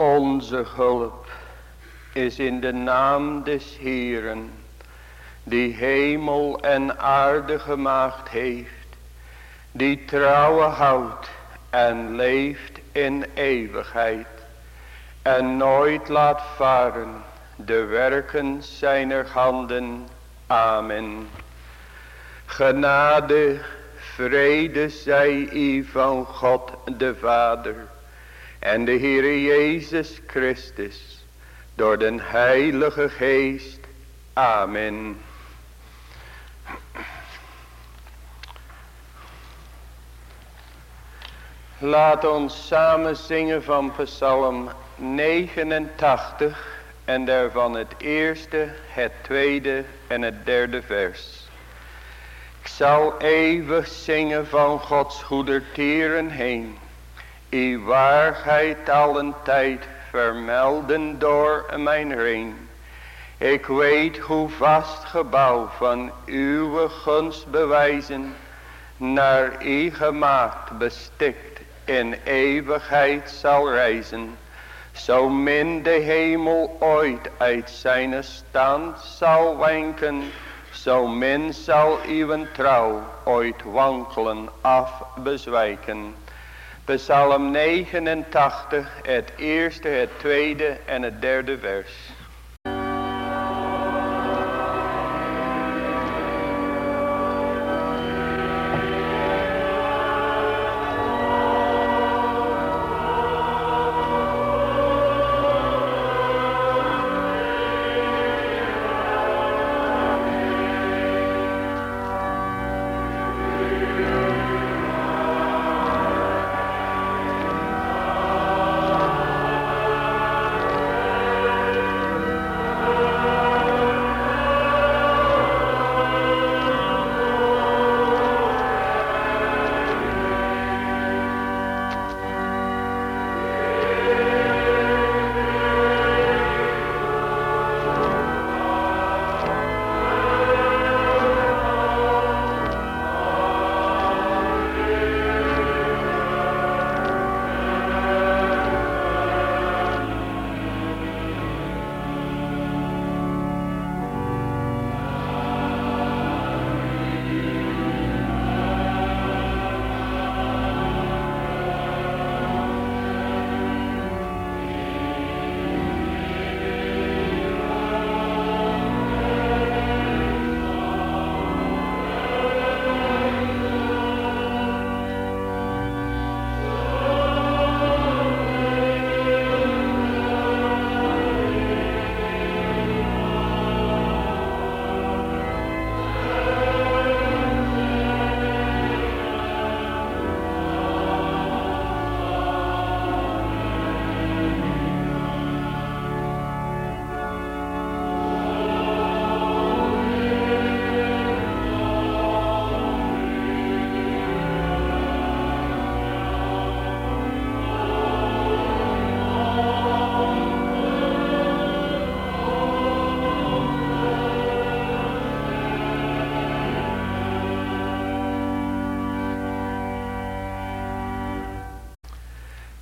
Onze hulp is in de naam des Heeren, die hemel en aarde gemaakt heeft, die trouwe houdt en leeft in eeuwigheid, en nooit laat varen de werken zijner handen. Amen. Genade, vrede zij u van God de Vader en de Heere Jezus Christus door den Heilige Geest. Amen. Laat ons samen zingen van Psalm 89 en daarvan het eerste, het tweede en het derde vers. Ik zal eeuwig zingen van Gods goedertieren heen. Uw waarheid allen tijd vermelden door mijn ring. Ik weet hoe vast gebouw van uw gunst bewijzen. Naar u gemaakt bestikt in eeuwigheid zal reizen. Zo min de hemel ooit uit zijn stand zal wenken. Zo min zal uw trouw ooit wankelen af bezwijken. Psalm 89, het eerste, het tweede en het derde vers.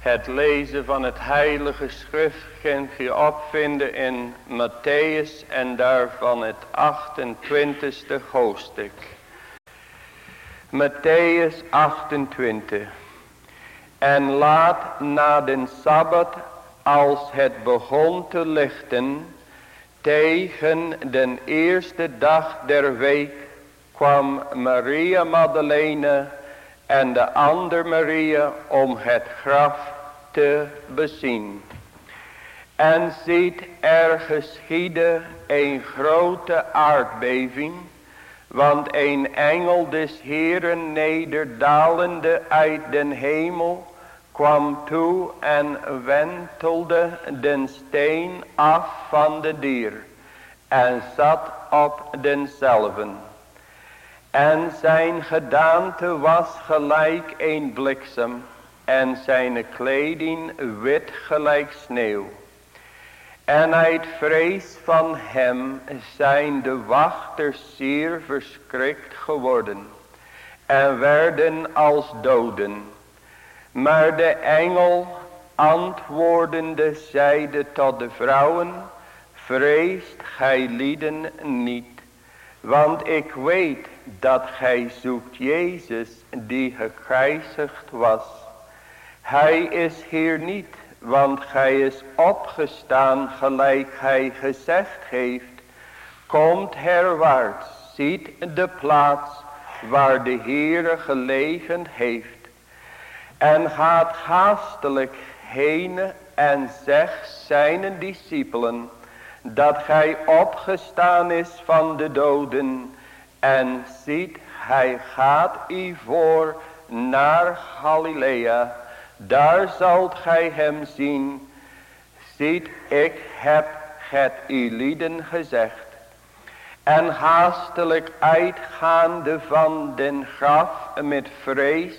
Het lezen van het heilige schrift kunt je opvinden in Matthäus en daarvan het 28ste hoofdstuk. Matthäus 28. En laat na den Sabbat, als het begon te lichten, tegen den eerste dag der week, kwam Maria Magdalene en de andere Maria om het graf te bezien. En ziet er geschieden een grote aardbeving, want een engel des Heeren nederdalende uit den hemel kwam toe en wentelde den steen af van de dier en zat op denzelven. En zijn gedaante was gelijk een bliksem en zijn kleding wit gelijk sneeuw. En uit vrees van hem zijn de wachters zeer verschrikt geworden en werden als doden. Maar de engel antwoordende zeide tot de vrouwen, vreest gij lieden niet, want ik weet dat gij zoekt Jezus die gekruisigd was. Hij is hier niet, want gij is opgestaan gelijk hij gezegd heeft. Komt herwaarts, ziet de plaats waar de Heere gelegen heeft. En gaat haastelijk heen en zegt zijn discipelen dat gij opgestaan is van de doden. En ziet, hij gaat u voor naar Galilea. Daar zult gij hem zien. Ziet, ik heb het u gezegd. En haastelijk uitgaande van den graf met vrees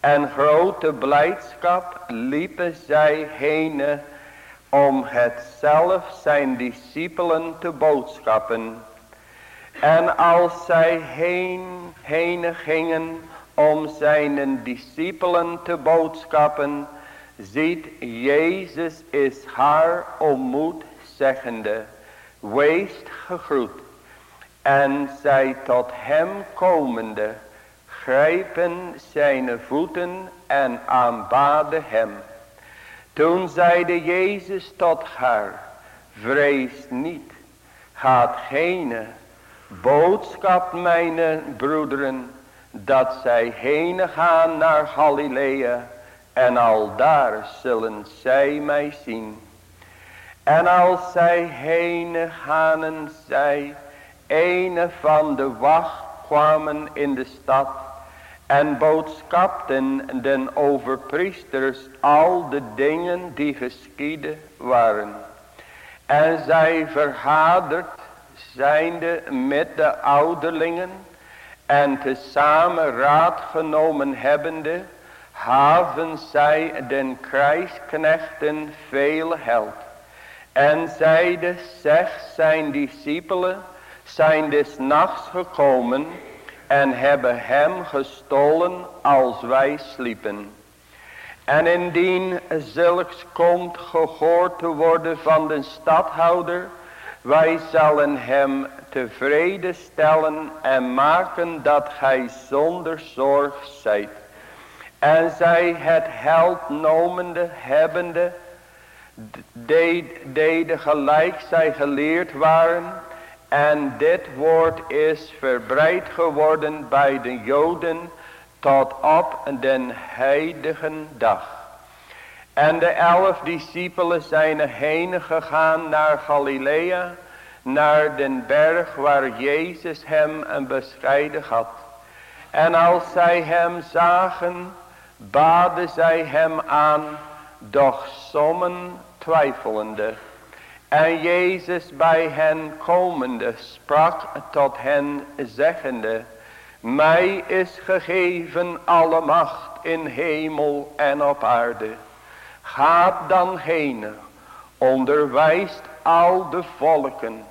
en grote blijdschap liepen zij heen om het zelf zijn discipelen te boodschappen. En als zij heen, heen gingen om zijn discipelen te boodschappen, ziet Jezus is haar ontmoet, zeggende, wees gegroet. En zij tot hem komende, grijpen zijn voeten en aanbaden hem. Toen zeide Jezus tot haar, vrees niet, gaat geen boodschap mijn broederen, dat zij heen gaan naar Galilea, en al daar zullen zij mij zien. En als zij heen gaan, zij, een van de wacht kwamen in de stad, en boodschapten den overpriesters al de dingen die geschieden waren. En zij verhaderd zijnde met de ouderlingen en tezamen raad genomen hebbende, haven zij den krijgsknechten veel held. En zeide, zeg zijn discipelen, zijn des nachts gekomen en hebben hem gestolen als wij sliepen. En indien zulks komt gehoord te worden van de stadhouder, wij zullen hem tevreden stellen en maken dat gij zonder zorg zijt. En zij het held nomende, hebbende, deden gelijk zij geleerd waren, en dit woord is verbreid geworden bij de Joden tot op den heilige dag. En de elf discipelen zijn heen gegaan naar Galilea, naar den berg waar Jezus hem een bescheiden had. En als zij hem zagen, baden zij hem aan, doch sommen twijfelende. En Jezus bij hen komende sprak tot hen zeggende. Mij is gegeven alle macht in hemel en op aarde. Gaat dan heen, onderwijst al de volken,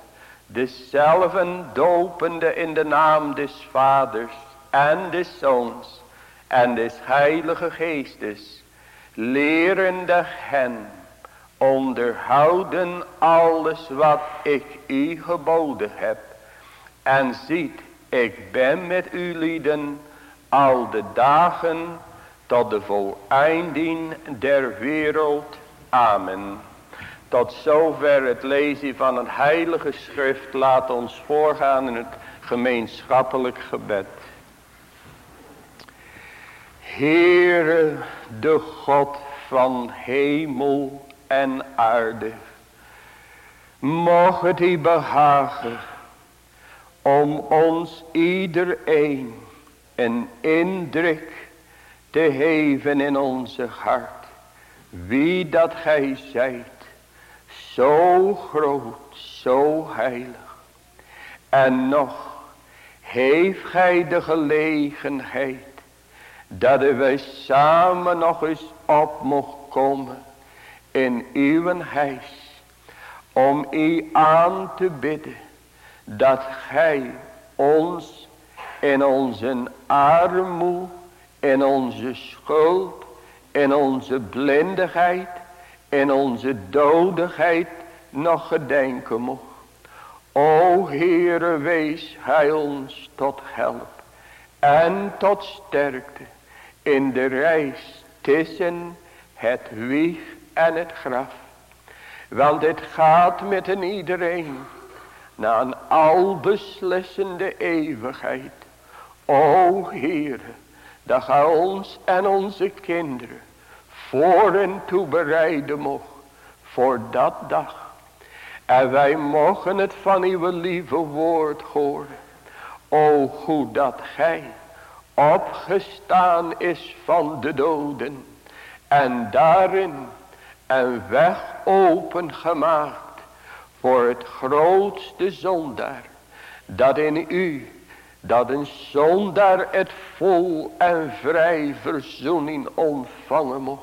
dezelfde dopende in de naam des vaders en des zoons en des heilige geestes, lerende hen onderhouden alles wat ik u geboden heb. En ziet, ik ben met u lieden al de dagen tot de voleinding der wereld. Amen. Tot zover het lezen van het heilige schrift. Laat ons voorgaan in het gemeenschappelijk gebed. Heere de God van hemel en aarde. Mocht het u behagen om ons iedereen een indruk te geven in onze hart. Wie dat gij zijt. Zo groot, zo heilig. En nog heeft gij de gelegenheid dat wij samen nog eens op mocht komen in uw huis om u aan te bidden dat gij ons in onze armoe, in onze schuld, in onze blindigheid, in onze dodigheid nog gedenken mocht. O Heere, wees Hij ons tot help en tot sterkte in de reis tussen het wieg en het graf. Want het gaat met een iedereen naar een albeslissende eeuwigheid. O Heere, dat Gij ons en onze kinderen voor en toe bereiden mocht voor dat dag. En wij mogen het van uw lieve woord horen. O hoe dat gij opgestaan is van de doden. En daarin een weg open gemaakt voor het grootste zondaar. Dat in u, dat een zondaar het vol en vrij verzoening ontvangen mocht.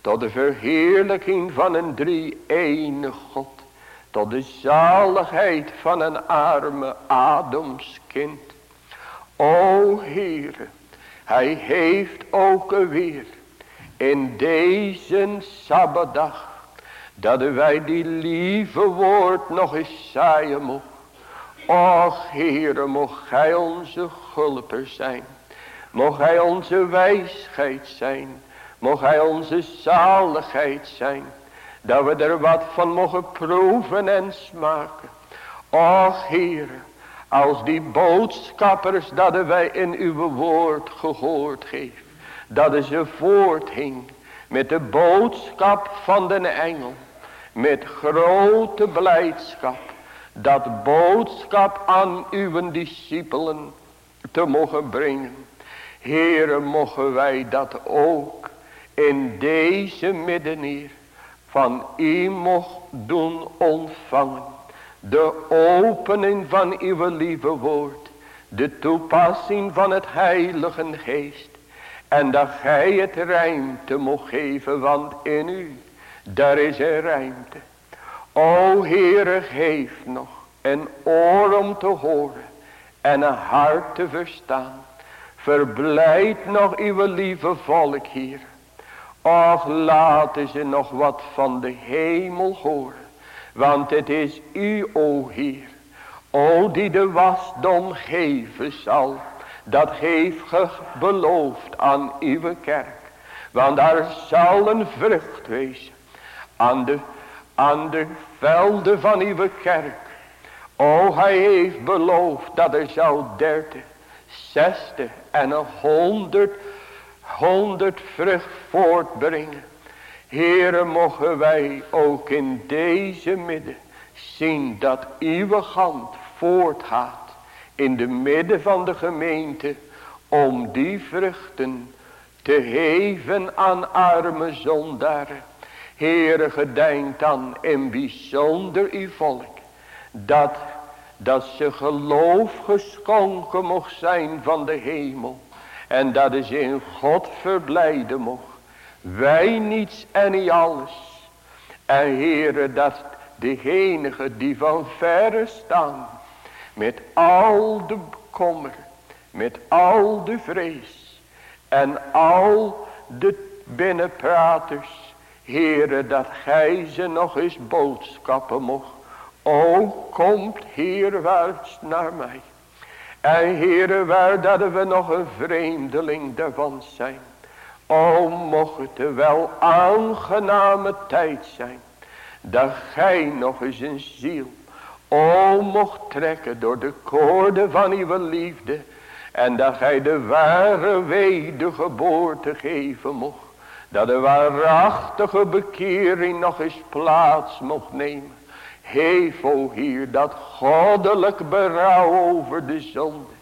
Tot de verheerlijking van een drie-ene God. Tot de zaligheid van een arme Adamskind. O Heere, hij heeft ook weer in deze Sabbatdag. Dat wij die lieve woord nog eens zaaien mocht. Och Heere, mocht Gij onze gulper zijn. Mocht Hij onze wijsheid zijn. Mocht Hij onze zaligheid zijn. Dat we er wat van mogen proeven en smaken. Och Heere. Als die boodschappers dat wij in uw woord gehoord heeft. Dat ze voorthing met de boodschap van de engel. Met grote blijdschap. Dat boodschap aan uw discipelen te mogen brengen. Heren mogen wij dat ook in deze midden hier van u mocht doen ontvangen. De opening van uw lieve woord. De toepassing van het heilige geest. En dat gij het ruimte mocht geven. Want in u. Daar is er ruimte. O Heere geef nog. Een oor om te horen. En een hart te verstaan. Verblijd nog uw lieve volk hier. Och laten ze nog wat van de hemel horen. Want het is u, o Heer. O die de wasdom geven zal. Dat heeft ge beloofd aan uw kerk. Want daar zal een vrucht wezen. Aan de, aan de velden van uw kerk. O hij heeft beloofd dat er zal dertig, zestig en een honderd, honderd vrucht voortbrengen. Heere, mogen wij ook in deze midden zien dat uw hand voortgaat in de midden van de gemeente om die vruchten te geven aan arme zondaren. Heere, gedenk dan in bijzonder uw volk dat, dat ze geloof geschonken mocht zijn van de hemel en dat ze in God verblijden mocht. Wij niets en niet alles. En Heere dat degene die van verre staan. Met al de kommer. Met al de vrees. En al de binnenpraters. Heere dat gij ze nog eens boodschappen mocht. O komt heerwaarts naar mij. En Heere waar dat we nog een vreemdeling daarvan zijn. O mocht het wel aangename tijd zijn. Dat gij nog eens een ziel. O mocht trekken door de koorden van uw liefde. En dat gij de ware wedergeboorte geven mocht. Dat de waarachtige bekering nog eens plaats mocht nemen. Heef o hier dat goddelijk berouw over de zonde.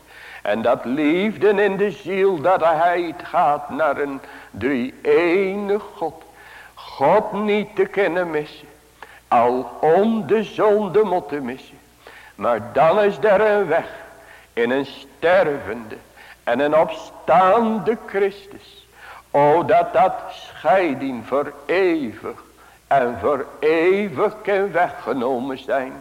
En dat liefde in de ziel dat hij gaat naar een drie ene God. God niet te kennen missen. Al om de zonde moeten missen. Maar dan is er een weg. In een stervende en een opstaande Christus. O dat dat scheiding voor eeuwig en voor eeuwig kan weggenomen zijn.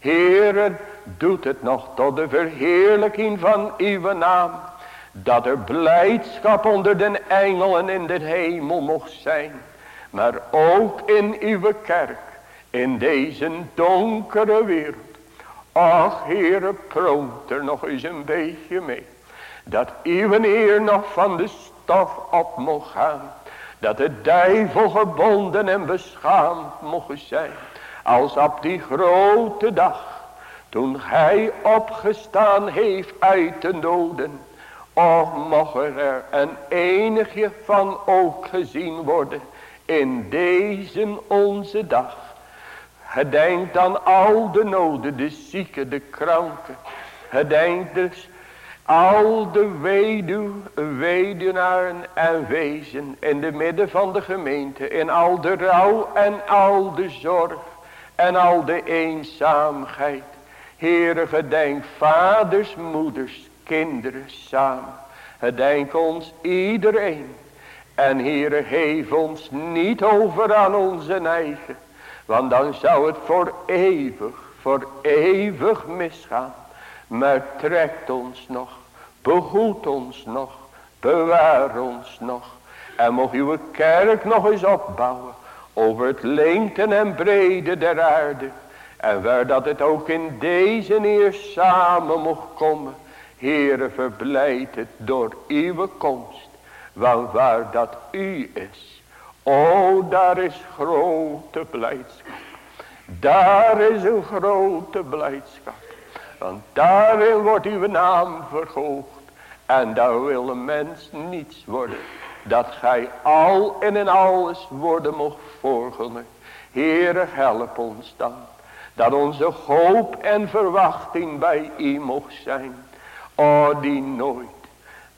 Heere, doet het nog tot de verheerlijking van uw naam. Dat er blijdschap onder de engelen in de hemel mocht zijn. Maar ook in uw kerk. In deze donkere wereld. Ach Heere proot er nog eens een beetje mee. Dat uw eer nog van de stof op mocht gaan. Dat de duivel gebonden en beschaamd mocht zijn. Als op die grote dag. Toen hij opgestaan heeft uit de doden. Och mocht er een enigje van ook gezien worden. In deze onze dag. Gedenk aan al de noden, de zieken, de kranken. Gedenk dus al de weduw, weduwnaren en wezen in de midden van de gemeente. In al de rouw en al de zorg en al de eenzaamheid. Heere gedenk vaders, moeders, kinderen samen. Gedenk ons iedereen. En Heere geef ons niet over aan onze eigen. Want dan zou het voor eeuwig, voor eeuwig misgaan. Maar trekt ons nog, behoed ons nog, bewaar ons nog. En mocht uw kerk nog eens opbouwen over het lengte en brede der aarde. En waar dat het ook in deze eer samen mocht komen. Heere verblijd het door uw komst. Want waar dat u is. O daar is grote blijdschap. Daar is een grote blijdschap. Want daarin wordt uw naam verhoogd. En daar wil een mens niets worden. Dat gij al en in alles worden mocht volgen. Heere help ons dan. Dat onze hoop en verwachting bij u mocht zijn. O die nooit.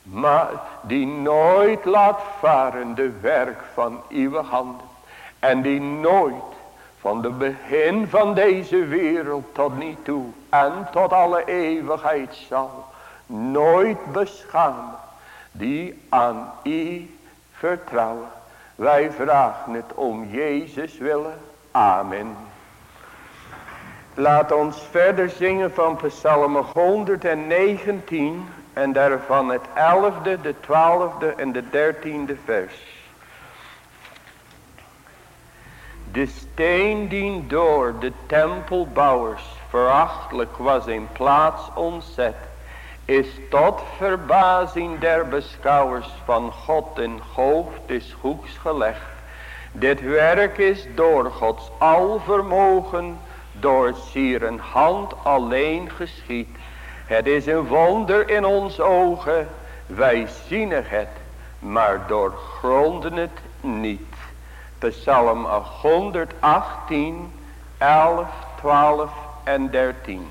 Maar die nooit laat varen de werk van uw handen. En die nooit van de begin van deze wereld tot niet toe en tot alle eeuwigheid zal nooit beschamen die aan u vertrouwen. Wij vragen het om Jezus willen. Amen. Laat ons verder zingen van Psalm 119 en daarvan het 11e, de 12e en de 13e vers. De steen die door de tempelbouwers verachtelijk was in plaats ontzet, is tot verbazing der beschouwers van God in hoofd des hoeks gelegd. Dit werk is door Gods alvermogen, door sieren hand alleen geschied. Het is een wonder in ons ogen, wij zien het, maar doorgronden het niet. Psalm 118, 11, 12 en 13.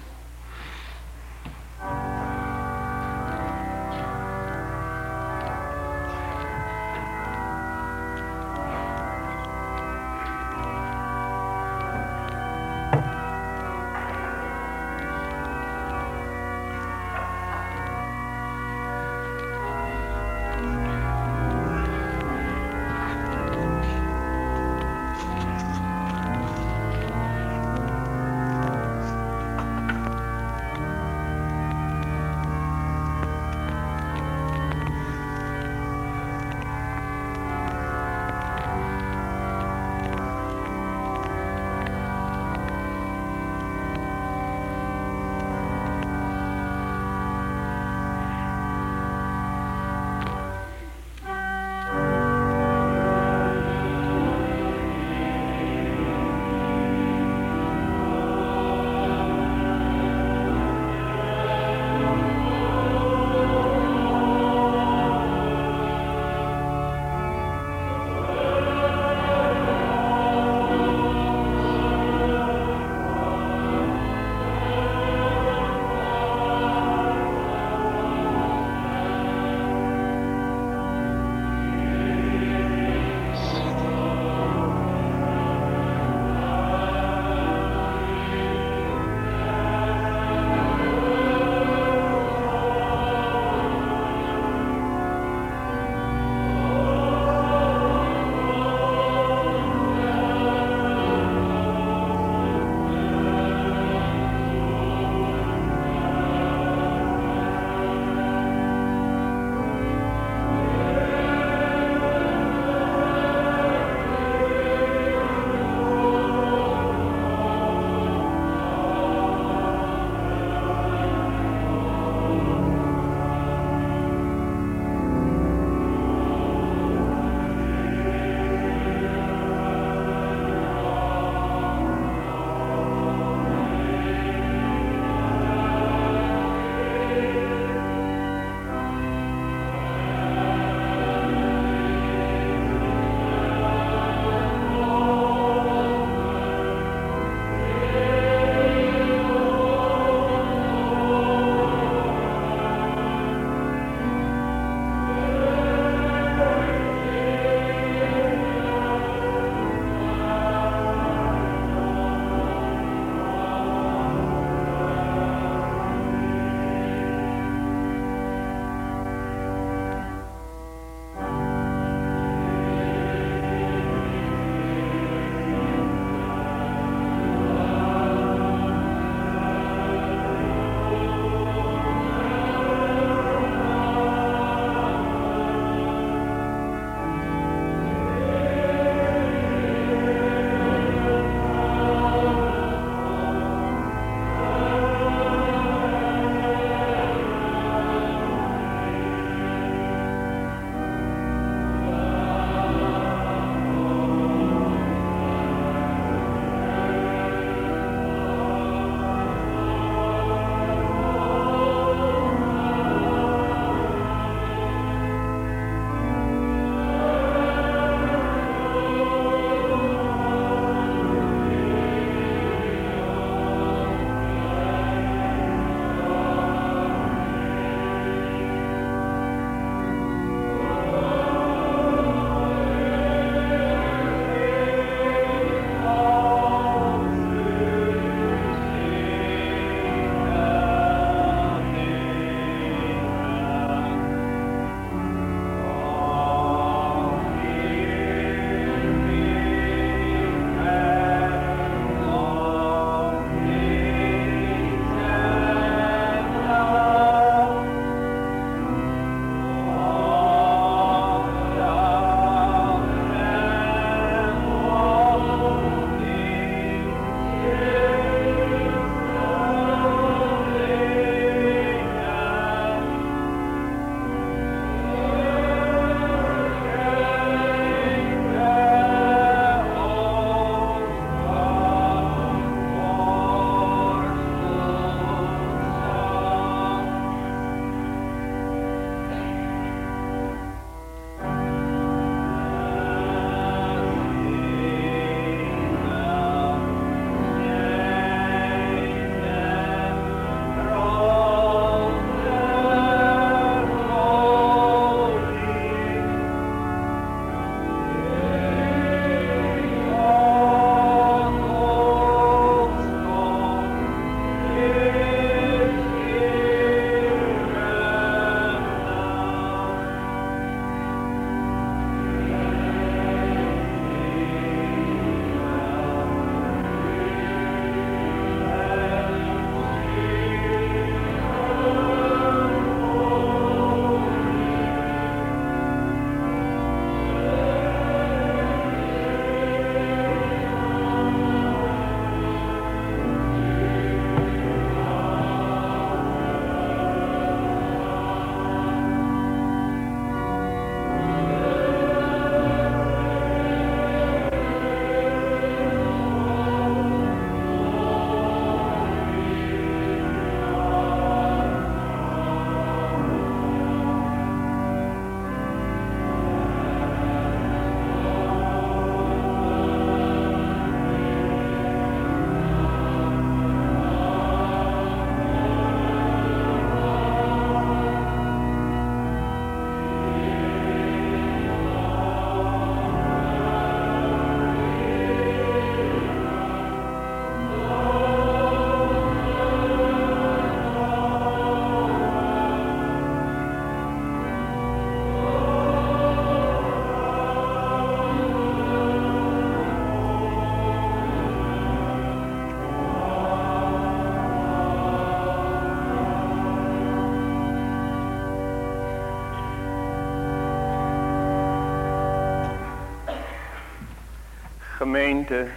Gemeente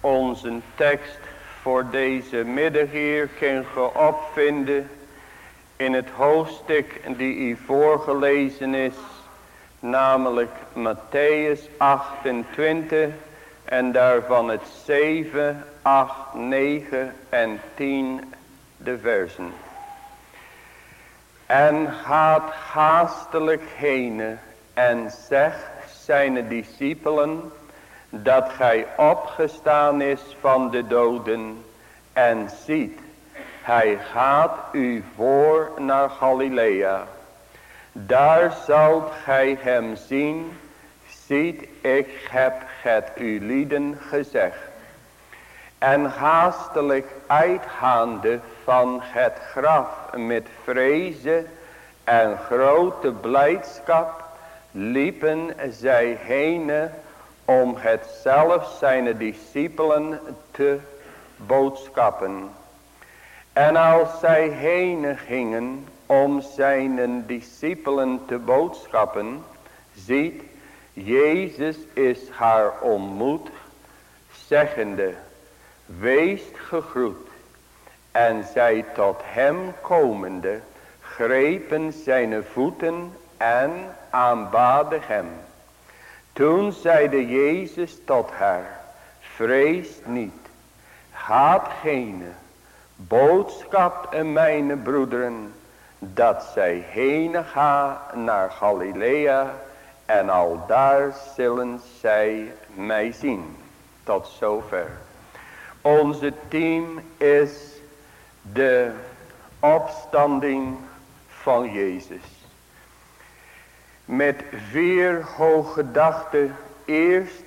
onze tekst voor deze middag hier kan je opvinden in het hoofdstuk die u voorgelezen is. Namelijk Matthäus 28 en daarvan het 7, 8, 9 en 10 de versen. En gaat haastelijk heen en zegt zijn discipelen dat gij opgestaan is van de doden en ziet, hij gaat u voor naar Galilea. Daar zult gij hem zien, ziet ik heb het u lieden gezegd. En haastelijk uitgaande van het graf met vrezen en grote blijdschap liepen zij heen om het zelf zijn discipelen te boodschappen. En als zij heen gingen om zijn discipelen te boodschappen, ziet, Jezus is haar ontmoet, zeggende, wees gegroet. En zij tot hem komende, grepen zijn voeten en aanbaden hem. Toen zeide Jezus tot haar, vrees niet, gaat geen boodschap en mijn broederen, dat zij heen gaan naar Galilea en al daar zullen zij mij zien. Tot zover. Onze team is de opstanding van Jezus met vier hooggedachten. Eerst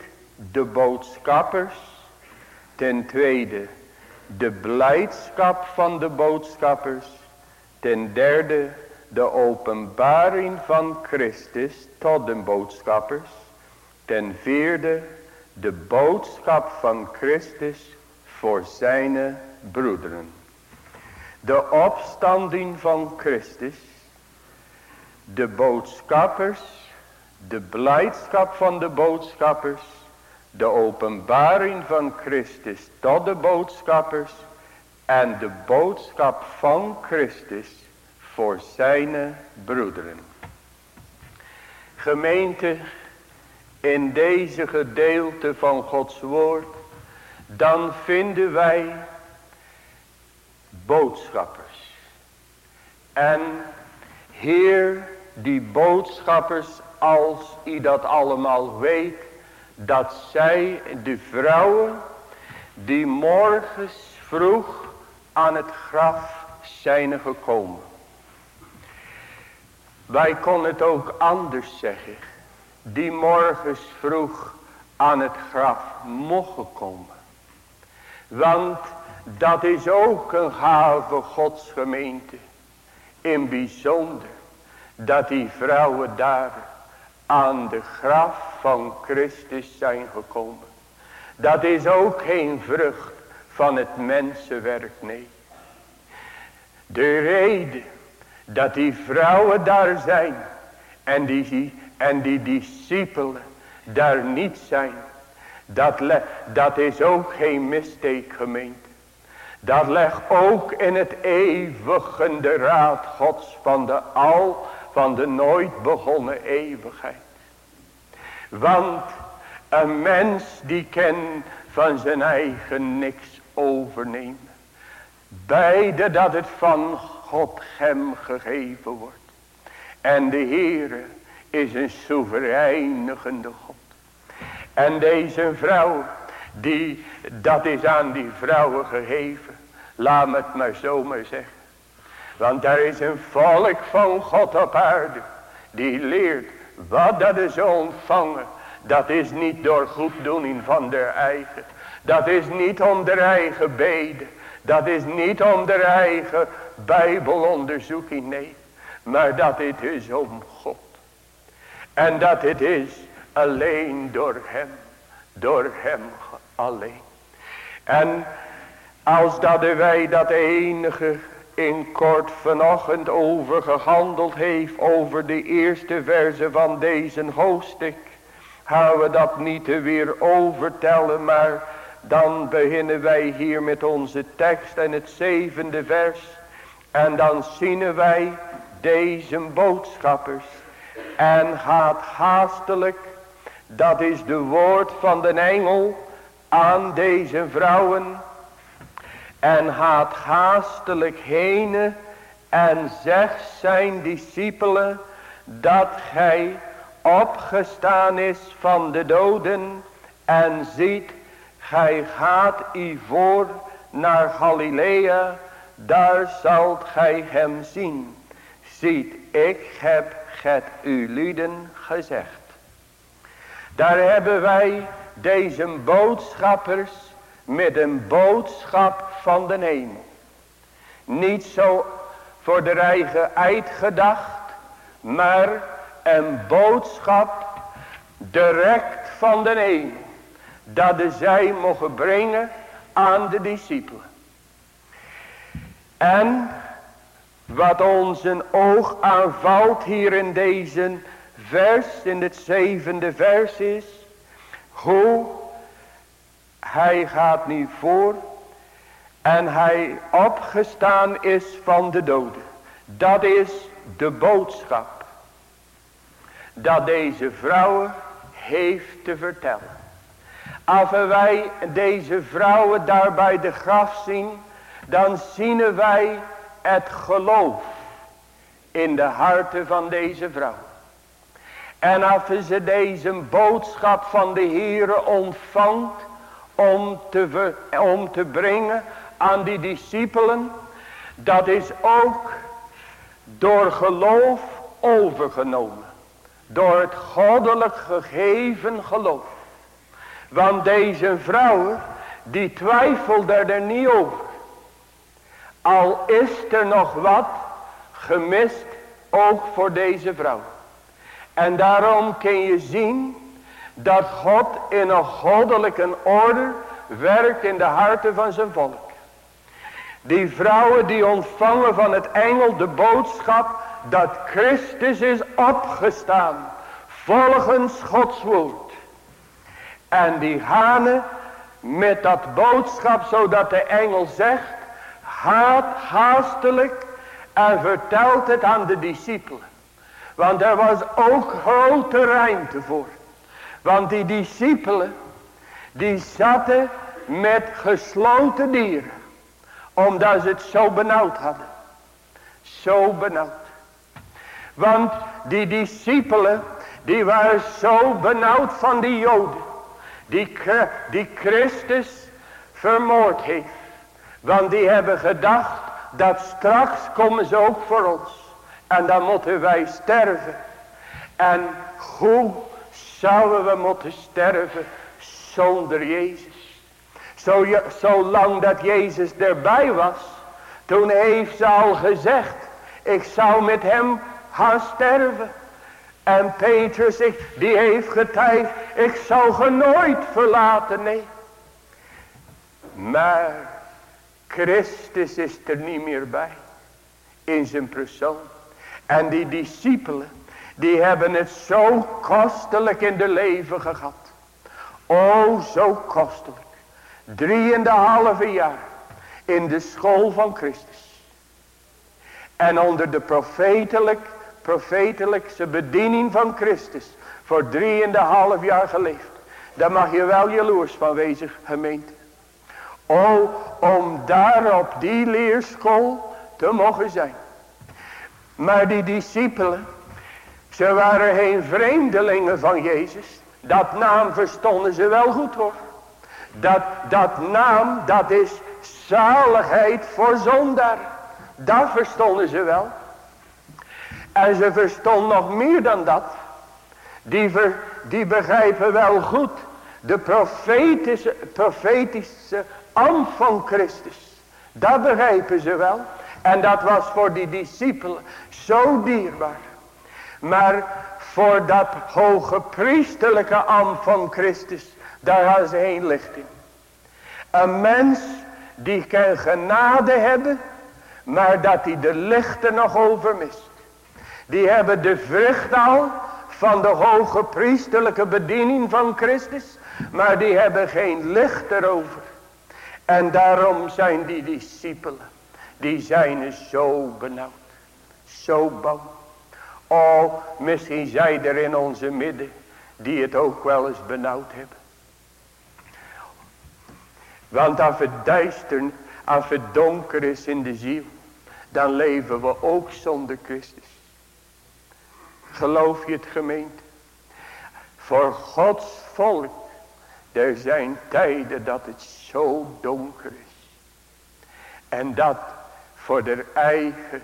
de boodschappers. Ten tweede de blijdschap van de boodschappers. Ten derde de openbaring van Christus tot de boodschappers. Ten vierde de boodschap van Christus voor zijn broederen. De opstanding van Christus de boodschappers, de blijdschap van de boodschappers, De openbaring van Christus tot de boodschappers en de boodschap van Christus voor zijn broederen. Gemeente, in deze gedeelte van Gods woord, dan vinden wij boodschappers. En Heer, die boodschappers, als u dat allemaal weet, dat zij, de vrouwen, die morgens vroeg aan het graf zijn gekomen. Wij konden het ook anders zeggen. Die morgens vroeg aan het graf mochten komen. Want dat is ook een gave godsgemeente. In bijzonder dat die vrouwen daar aan de graf van Christus zijn gekomen. Dat is ook geen vrucht van het mensenwerk, nee. De reden dat die vrouwen daar zijn en die, en die discipelen daar niet zijn. Dat, dat is ook geen mistake gemeente. Dat legt ook in het eeuwige raad gods van de al, van de nooit begonnen eeuwigheid. Want een mens die kan van zijn eigen niks overnemen. Beide dat het van God hem gegeven wordt. En de Heere is een soevereinigende God. En deze vrouw, die, dat is aan die vrouwen gegeven. Laat me het maar zomaar zeggen. Want er is een volk van God op aarde. Die leert wat dat is ontvangen. Dat is niet door goeddoening van der eigen. Dat is niet om de eigen beden. Dat is niet om de eigen bijbelonderzoeking. Nee. Maar dat het is om God. En dat het is alleen door hem. Door hem alleen. En als dat wij dat enige in kort vanochtend over gehandeld heeft. Over de eerste verse van deze hoofdstuk. Gaan we dat niet weer overtellen. Maar dan beginnen wij hier met onze tekst en het zevende vers. En dan zien wij deze boodschappers. En gaat haastelijk. Dat is de woord van de engel aan deze vrouwen. En gaat haastelijk heen en zegt zijn discipelen dat gij opgestaan is van de doden en ziet gij gaat u voor naar Galilea, daar zult gij hem zien. Ziet, ik heb het u lieden gezegd. Daar hebben wij deze boodschappers met een boodschap van de hemel. Niet zo voor de eigen uitgedacht, maar een boodschap direct van de hemel. Dat de zij mogen brengen aan de discipelen. En wat ons oog aanvalt hier in deze vers, in het zevende vers is. Hoe hij gaat nu voor en hij opgestaan is van de doden. Dat is de boodschap. Dat deze vrouwen heeft te vertellen. Als wij deze vrouwen daar bij de graf zien. Dan zien wij het geloof in de harten van deze vrouw. En als ze deze boodschap van de Heere ontvangt om te, om te brengen aan die discipelen. Dat is ook door geloof overgenomen. Door het goddelijk gegeven geloof. Want deze vrouw die twijfelde er niet over. Al is er nog wat gemist ook voor deze vrouw. En daarom kun je zien dat God in een goddelijke orde werkt in de harten van zijn volk. Die vrouwen die ontvangen van het engel de boodschap dat Christus is opgestaan volgens Gods woord. En die hanen met dat boodschap zodat de engel zegt. Gaat haastelijk en vertelt het aan de discipelen. Want er was ook grote ruimte voor. Want die discipelen die zaten met gesloten dieren. Omdat ze het zo benauwd hadden. Zo benauwd. Want die discipelen die waren zo benauwd van die joden. Die, die Christus vermoord heeft. Want die hebben gedacht dat straks komen ze ook voor ons. En dan moeten wij sterven. En hoe zouden we moeten sterven zonder Jezus? Zo, zolang dat Jezus erbij was. Toen heeft ze al gezegd. Ik zou met hem gaan sterven. En Petrus, die heeft getuigd, ik zou ge nooit verlaten, nee. Maar Christus is er niet meer bij. In zijn persoon. En die discipelen, die hebben het zo kostelijk in de leven gehad. O, zo kostelijk. Drie en de halve jaar in de school van Christus. En onder de profetelijk, profetelijkse bediening van Christus. Voor drie en de half jaar geleefd. Daar mag je wel jaloers van wezen, gemeente. O, om daar op die leerschool te mogen zijn. Maar die discipelen, ze waren geen vreemdelingen van Jezus. Dat naam verstonden ze wel goed hoor. Dat, dat naam, dat is zaligheid voor zondaar. Dat verstonden ze wel. En ze verstonden nog meer dan dat. Die, ver, die begrijpen wel goed de profetische, profetische ambt van Christus. Dat begrijpen ze wel. En dat was voor die discipelen zo dierbaar. Maar voor dat hoge priesterlijke ambt van Christus, daar hadden ze geen licht in. Een mens die kan genade hebben, maar dat hij de lichten nog over mist. Die hebben de vrucht al van de hoge priesterlijke bediening van Christus, maar die hebben geen licht erover. En daarom zijn die discipelen die zijn zo benauwd. Zo bang. Oh, misschien zijn er in onze midden die het ook wel eens benauwd hebben. Want als het duister, als het donker is in de ziel, dan leven we ook zonder Christus. Geloof je het gemeente? Voor Gods volk, er zijn tijden dat het zo donker is. En dat voor de eigen,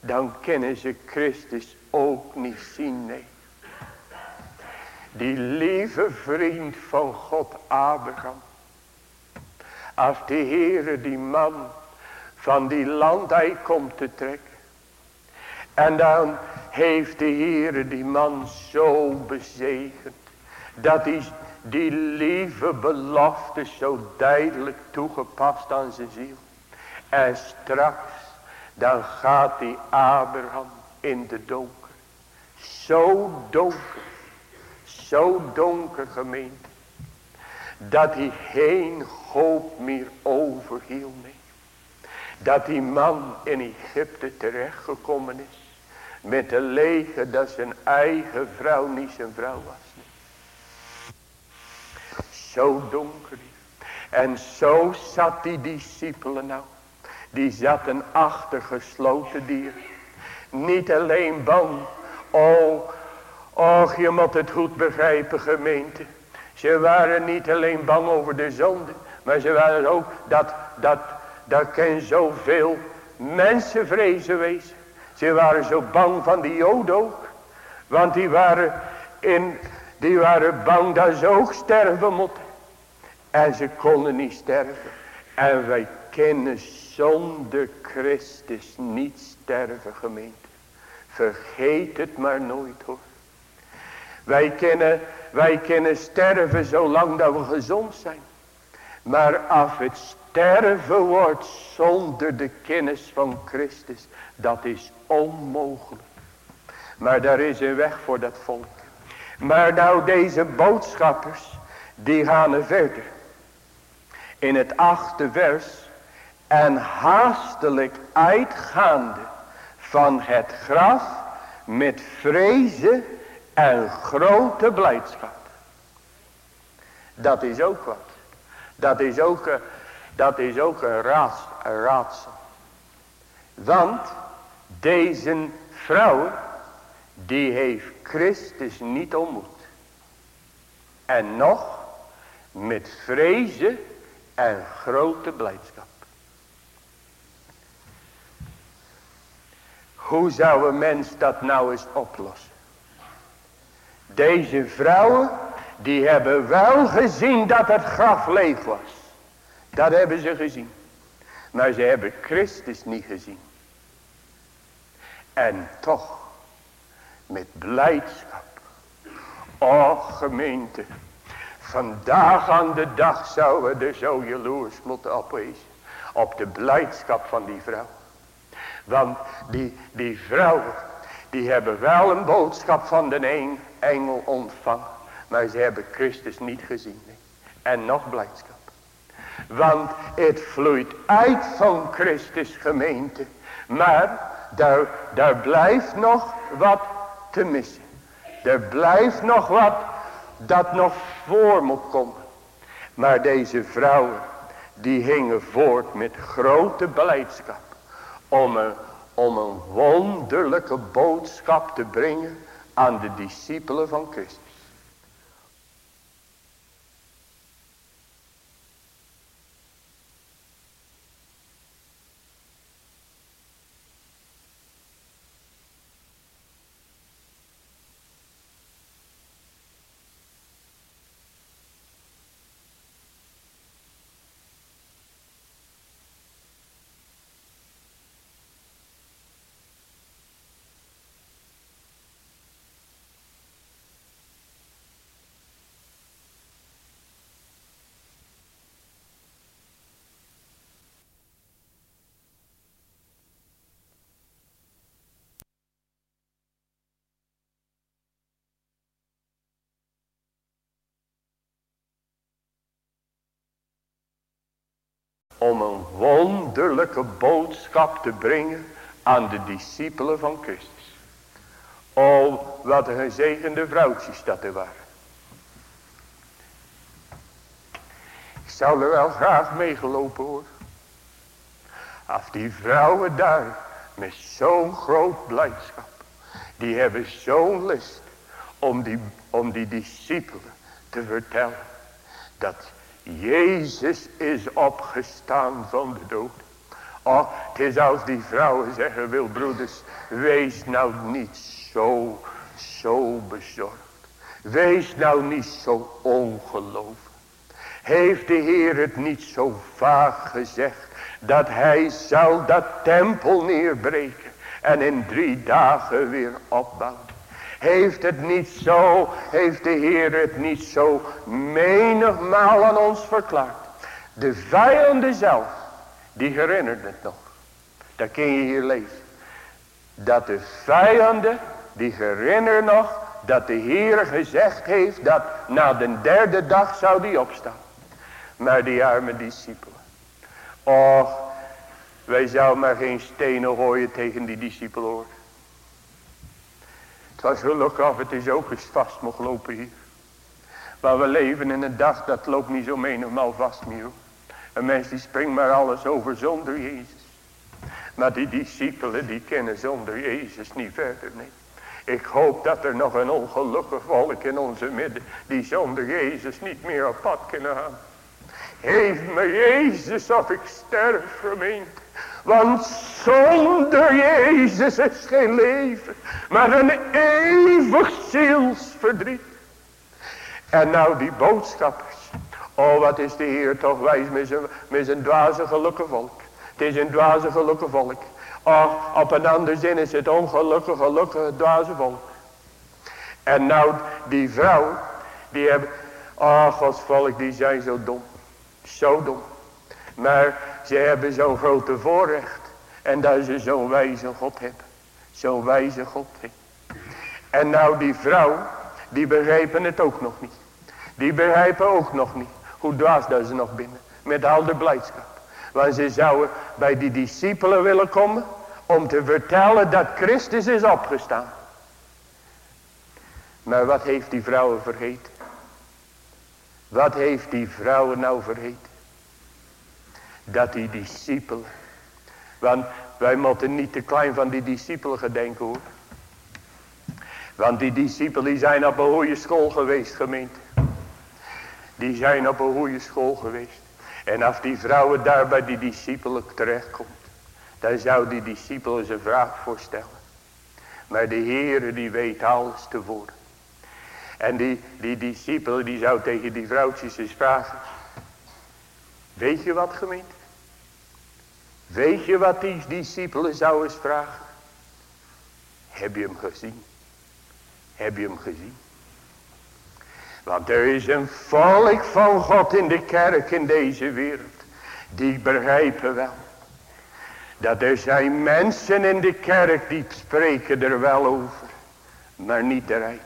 dan kennen ze Christus ook niet zien, nee. Die lieve vriend van God Abraham. Als de Heere die man van die land hij komt te trekken. En dan heeft de Heere die man zo bezegend. Dat hij die lieve belofte zo duidelijk toegepast aan zijn ziel. En straks dan gaat die Abraham in de donker. Zo donker. Zo donker gemeente. Dat hij geen hoop meer overhield. Nee. Dat die man in Egypte terechtgekomen is. Met een leger dat zijn eigen vrouw niet zijn vrouw was. Zo donker. En zo zat die discipelen nou. Die zaten achter gesloten dier. Niet alleen bang. Oh, och je moet het goed begrijpen gemeente. Ze waren niet alleen bang over de zonde. Maar ze waren ook dat, dat, dat kan zoveel mensen vrezen wezen. Ze waren zo bang van die joden ook. Want die waren, in, die waren bang dat ze ook sterven moeten. En ze konden niet sterven. En wij kennen zonder Christus niet sterven gemeente. Vergeet het maar nooit hoor. Wij kennen, wij kennen sterven zolang dat we gezond zijn. Maar als het sterven wordt zonder de kennis van Christus. Dat is onmogelijk. Maar daar is een weg voor dat volk. Maar nou deze boodschappers. Die gaan er verder. In het achtste vers. En haastelijk uitgaande van het graf met vrezen en grote blijdschap. Dat is ook wat. Dat is ook, een, dat is ook een, een raadsel. Want deze vrouw, die heeft Christus niet ontmoet. En nog met vrezen en grote blijdschap. Hoe zou een mens dat nou eens oplossen? Deze vrouwen, die hebben wel gezien dat het graf leeg was. Dat hebben ze gezien. Maar ze hebben Christus niet gezien. En toch, met blijdschap. Och gemeente, vandaag aan de dag zouden we er zo jaloers moeten opwezen. Op de blijdschap van die vrouw. Want die, die vrouwen, die hebben wel een boodschap van de een engel ontvangen. Maar ze hebben Christus niet gezien. En nog blijdschap. Want het vloeit uit van Christus gemeente. Maar daar, daar blijft nog wat te missen. Er blijft nog wat dat nog voor moet komen. Maar deze vrouwen, die hingen voort met grote blijdschap. Om een, wonderlijke boodschap te brengen aan de discipelen van Christus. Om een wonderlijke boodschap te brengen aan de discipelen van Christus. O, wat een gezegende vrouwtjes dat er waren. Ik zou er wel graag meegelopen worden. Af die vrouwen daar met zo'n groot blijdschap. Die hebben zo'n list om die, om die discipelen te vertellen. Dat Jezus is opgestaan van de dood. Oh, het is als die vrouwen zeggen wil broeders. Wees nou niet zo, zo bezorgd. Wees nou niet zo ongelovig. Heeft de Heer het niet zo vaag gezegd. Dat hij zal dat tempel neerbreken. En in drie dagen weer opbouwen. Heeft het niet zo, heeft de Heer het niet zo menigmaal aan ons verklaard. De vijanden zelf, die herinnert het nog. Dat kun je hier lezen. Dat de vijanden, die herinneren nog, dat de Heer gezegd heeft dat na de derde dag zou die opstaan. Maar die arme discipelen. Och, wij zouden maar geen stenen gooien tegen die discipelen hoor. Was gelukkig of het is ook eens vast mocht lopen hier. Maar we leven in een dag dat loopt niet zo menigmaal vast meer. Een mens die springt maar alles over zonder Jezus. Maar die discipelen die kennen zonder Jezus niet verder. Nee. Ik hoop dat er nog een ongelukkig volk in onze midden. Die zonder Jezus niet meer op pad kunnen gaan. Geef me Jezus of ik sterf gemeente. Want zonder Jezus is geen leven. Maar een eeuwig zielsverdriet. En nou die boodschappers. Oh wat is de Heer toch wijs met zijn, met zijn dwaze gelukkige volk. Het is een dwaze gelukkige volk. Oh op een ander zin is het ongelukkige gelukkige dwaze volk. En nou die vrouw. Die hebben. Oh Gods volk die zijn zo dom. Zo dom. Maar ze hebben zo'n grote voorrecht. En dat ze zo'n wijze God hebben. Zo'n wijze God. En nou die vrouw. Die begrepen het ook nog niet. Die begrijpen ook nog niet hoe dwaas dat ze nog binnen. Met al de blijdschap. Want ze zouden bij die discipelen willen komen. Om te vertellen dat Christus is opgestaan. Maar wat heeft die vrouwen vergeten? Wat heeft die vrouwen nou vergeten? Dat die discipelen. Want wij moeten niet te klein van die discipelen gedenken hoor. Want die discipelen die zijn op een goede school geweest gemeente. Die zijn op een goede school geweest. En als die vrouwen daar bij die discipelen terechtkomt. Dan zou die discipelen een vraag voorstellen. Maar de Heere die weet alles tevoren. En die, die discipelen die zou tegen die vrouwtjes eens vragen. Weet je wat gemeente? Weet je wat die discipelen zouden eens vragen? Heb je hem gezien? Heb je hem gezien? Want er is een volk van God in de kerk in deze wereld. Die begrijpen wel. Dat er zijn mensen in de kerk die spreken er wel over. Maar niet eruit.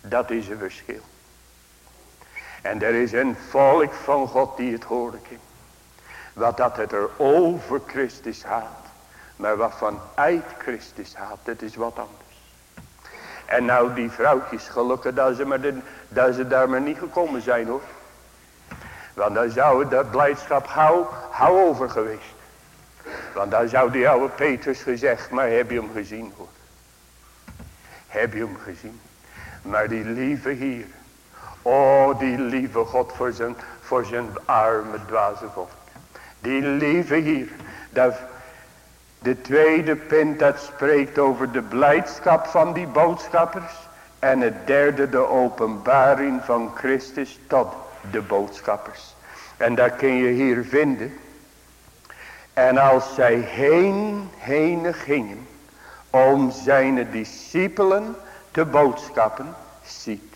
Dat is een verschil. En er is een volk van God die het horen kan. Wat dat het er over Christus haalt. Maar wat vanuit Christus haalt. Dat is wat anders. En nou die vrouwtjes gelukkig dat ze, dat ze daar maar niet gekomen zijn hoor. Want dan zou dat blijdschap hou, hou over geweest. Want dan zou die oude Petrus gezegd, maar heb je hem gezien hoor. Heb je hem gezien. Maar die lieve hier. Oh die lieve God voor zijn, voor zijn arme dwaze volk. Die lieve hier. Dat, de tweede punt dat spreekt over de blijdschap van die boodschappers. En het derde de openbaring van Christus tot de boodschappers. En dat kun je hier vinden. En als zij heen, heen gingen om zijn discipelen te boodschappen, ziet.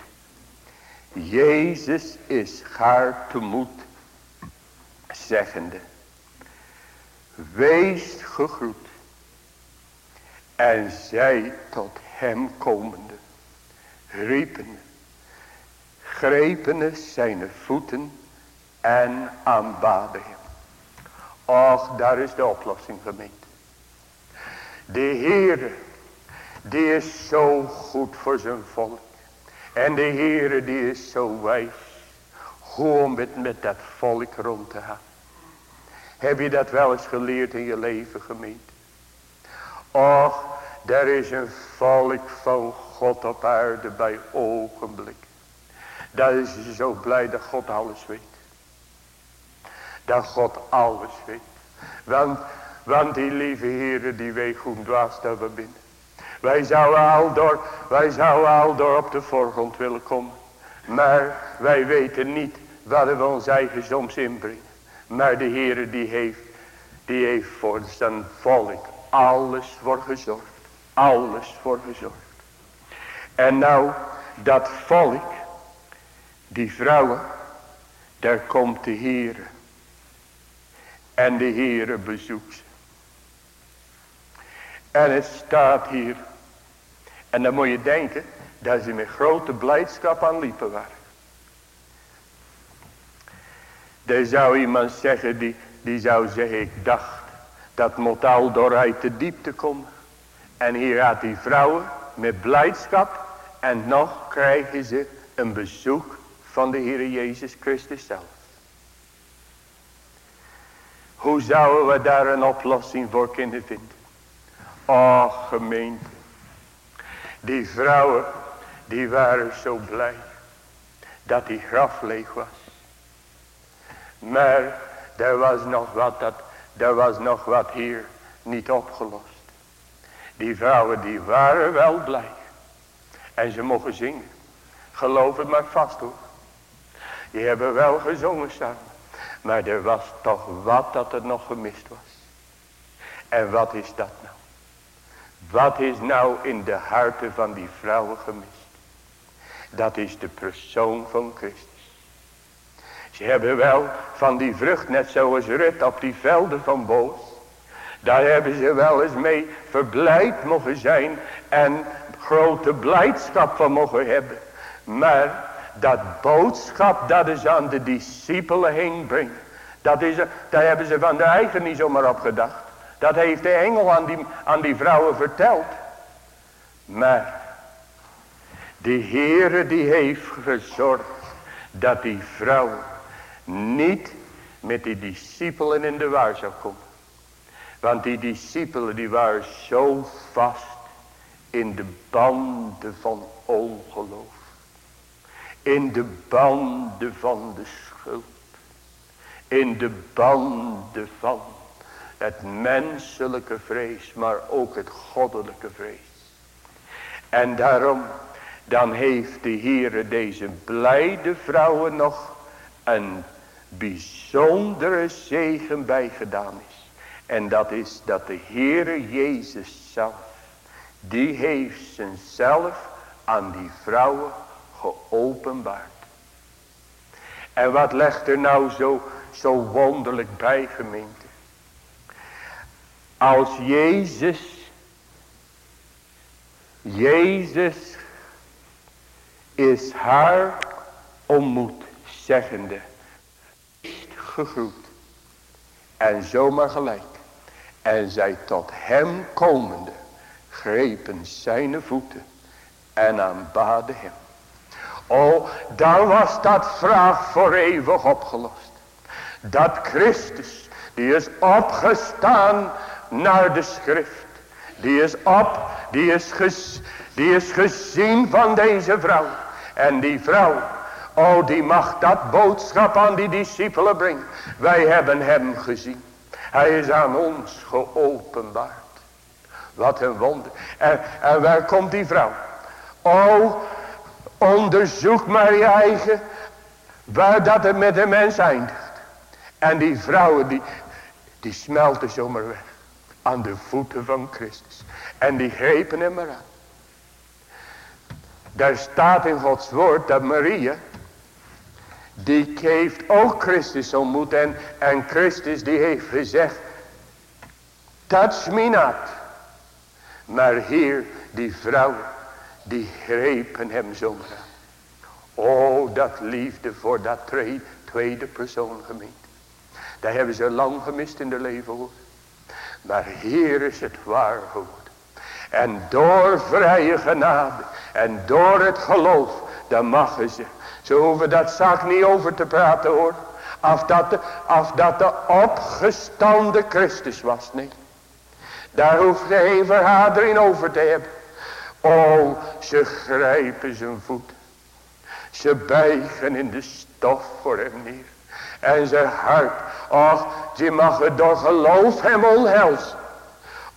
Jezus is haar temoet, zeggende. Wees gegroet. En zij tot hem komende, riepen, grepen zijn voeten en aanbaden hem. Och, daar is de oplossing gemeend. De Heere, die is zo goed voor zijn volk. En de Heere, die is zo wijs. Hoe om het met dat volk rond te gaan. Heb je dat wel eens geleerd in je leven gemeente? Och, er is een volk van God op aarde bij ogenblik. Daar is ze zo blij dat God alles weet. Dat God alles weet. Want, want die lieve Heere die weet hoe dwaas dat we binnen. Wij zouden al door, wij zouden al door op de voorgrond willen komen. Maar wij weten niet wat we ons eigen soms inbrengen. Maar de Heere die heeft, die heeft voor zijn volk alles voor gezorgd. Alles voor gezorgd. En nou, dat volk, die vrouwen, daar komt de Heere. En de Heere bezoekt ze. En het staat hier. En dan moet je denken dat ze met grote blijdschap aan liepen waren. Er zou iemand zeggen, die, die zou zeggen, ik dacht, dat moet al door uit de diepte komen. En hier gaat die vrouwen met blijdschap en nog krijgen ze een bezoek van de Heer Jezus Christus zelf. Hoe zouden we daar een oplossing voor kunnen vinden? Och gemeente. Die vrouwen die waren zo blij dat die graf leeg was. Maar er was nog wat, dat, er was nog wat hier niet opgelost. Die vrouwen die waren wel blij. En ze mogen zingen. Geloof het maar vast hoor. Die hebben wel gezongen samen. Maar er was toch wat dat er nog gemist was. En wat is dat nou? Wat is nou in de harten van die vrouwen gemist? Dat is de persoon van Christus. Ze hebben wel van die vrucht, net zoals Rut op die velden van Boos. Daar hebben ze wel eens mee verblijd mogen zijn en grote blijdschap van mogen hebben. Maar dat boodschap dat is aan de discipelen heen brengen. Dat is, daar hebben ze van de eigen niet zomaar op gedacht. Dat heeft de engel aan die, aan die vrouwen verteld. Maar de Heere die heeft gezorgd dat die vrouw niet met die discipelen in de waar zou komen. Want die discipelen die waren zo vast in de banden van ongeloof. In de banden van de schuld. In de banden van het menselijke vrees, maar ook het goddelijke vrees. En daarom, dan heeft de Heere deze blijde vrouwen nog een bijzondere zegen bijgedaan is. En dat is dat de Heere Jezus zelf, die heeft zichzelf aan die vrouwen geopenbaard. En wat legt er nou zo, zo wonderlijk bij gemeente. Als Jezus, Jezus is haar ontmoet, zeggende, gegroet. En zomaar gelijk. En zij tot hem komende, grepen zijn voeten en aanbaden hem. O, dan was dat vraag voor eeuwig opgelost. Dat Christus, die is opgestaan naar de schrift. Die is op, die is, ges, die is gezien van deze vrouw. En die vrouw, oh die mag dat boodschap aan die discipelen brengen. Wij hebben hem gezien. Hij is aan ons geopenbaard. Wat een wonder. En, en waar komt die vrouw? Oh, onderzoek maar je eigen. Waar dat het met de mens eindigt. En die vrouwen die, die smelten zomaar weg aan de voeten van Christus. En die grepen hem eraan. Daar staat in Gods woord dat Maria, die heeft ook Christus ontmoet. En, en Christus die heeft gezegd, touch me not. Maar hier, die vrouwen, die grepen hem zomaar. Oh, dat liefde voor dat tweede persoon gemeente. Daar hebben ze lang gemist in de leven hoor. Maar hier is het waar geworden. En door vrije genade. En door het geloof. Dan mag ze. Ze hoeven dat zaak niet over te praten hoor. Of dat, de, dat de opgestande Christus was. Nee. Daar hoeft geen vergadering over te hebben. Oh, ze grijpen zijn voet. Ze buigen in de stof voor hem neer. En zijn hart. Och, die mag het door geloof hem onhelzen.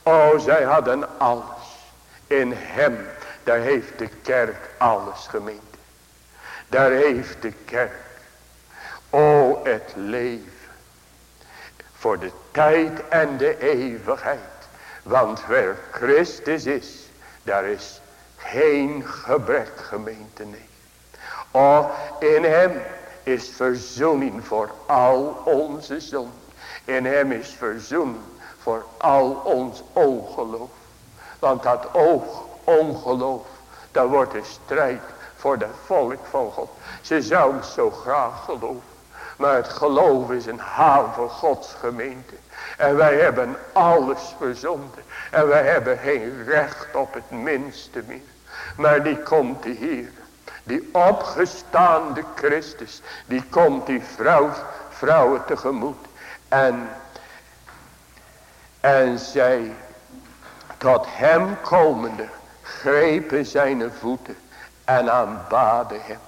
Oh, zij hadden alles. In hem. Daar heeft de kerk alles gemeente. Daar heeft de kerk. O, het leven. Voor de tijd en de eeuwigheid. Want waar Christus is. Daar is geen gebrek gemeente. Nee. O, in hem is verzoening voor al onze zon. In hem is verzoening voor al ons ongeloof. Want dat oog, ongeloof, dat wordt een strijd voor van God. Ze zouden zo graag geloven. Maar het geloof is een haven Gods gemeente. En wij hebben alles verzonden. En wij hebben geen recht op het minste meer. Maar die komt hier. Die opgestaande Christus. Die komt die vrouw, vrouwen tegemoet. En, en zij tot hem komende grepen zijn voeten en aanbaden hem.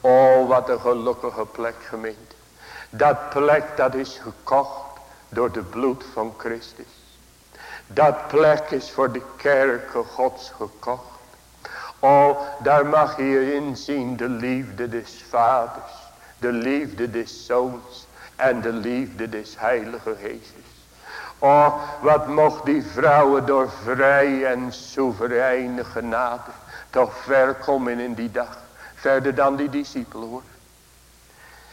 Oh wat een gelukkige plek gemeente. Dat plek dat is gekocht door de bloed van Christus. Dat plek is voor de kerken gods gekocht. Oh, daar mag je inzien de liefde des vaders. De liefde des zoons. En de liefde des heilige geestes. Oh, wat mocht die vrouwen door vrije en soevereine genade. Toch ver komen in die dag. Verder dan die discipelen hoor.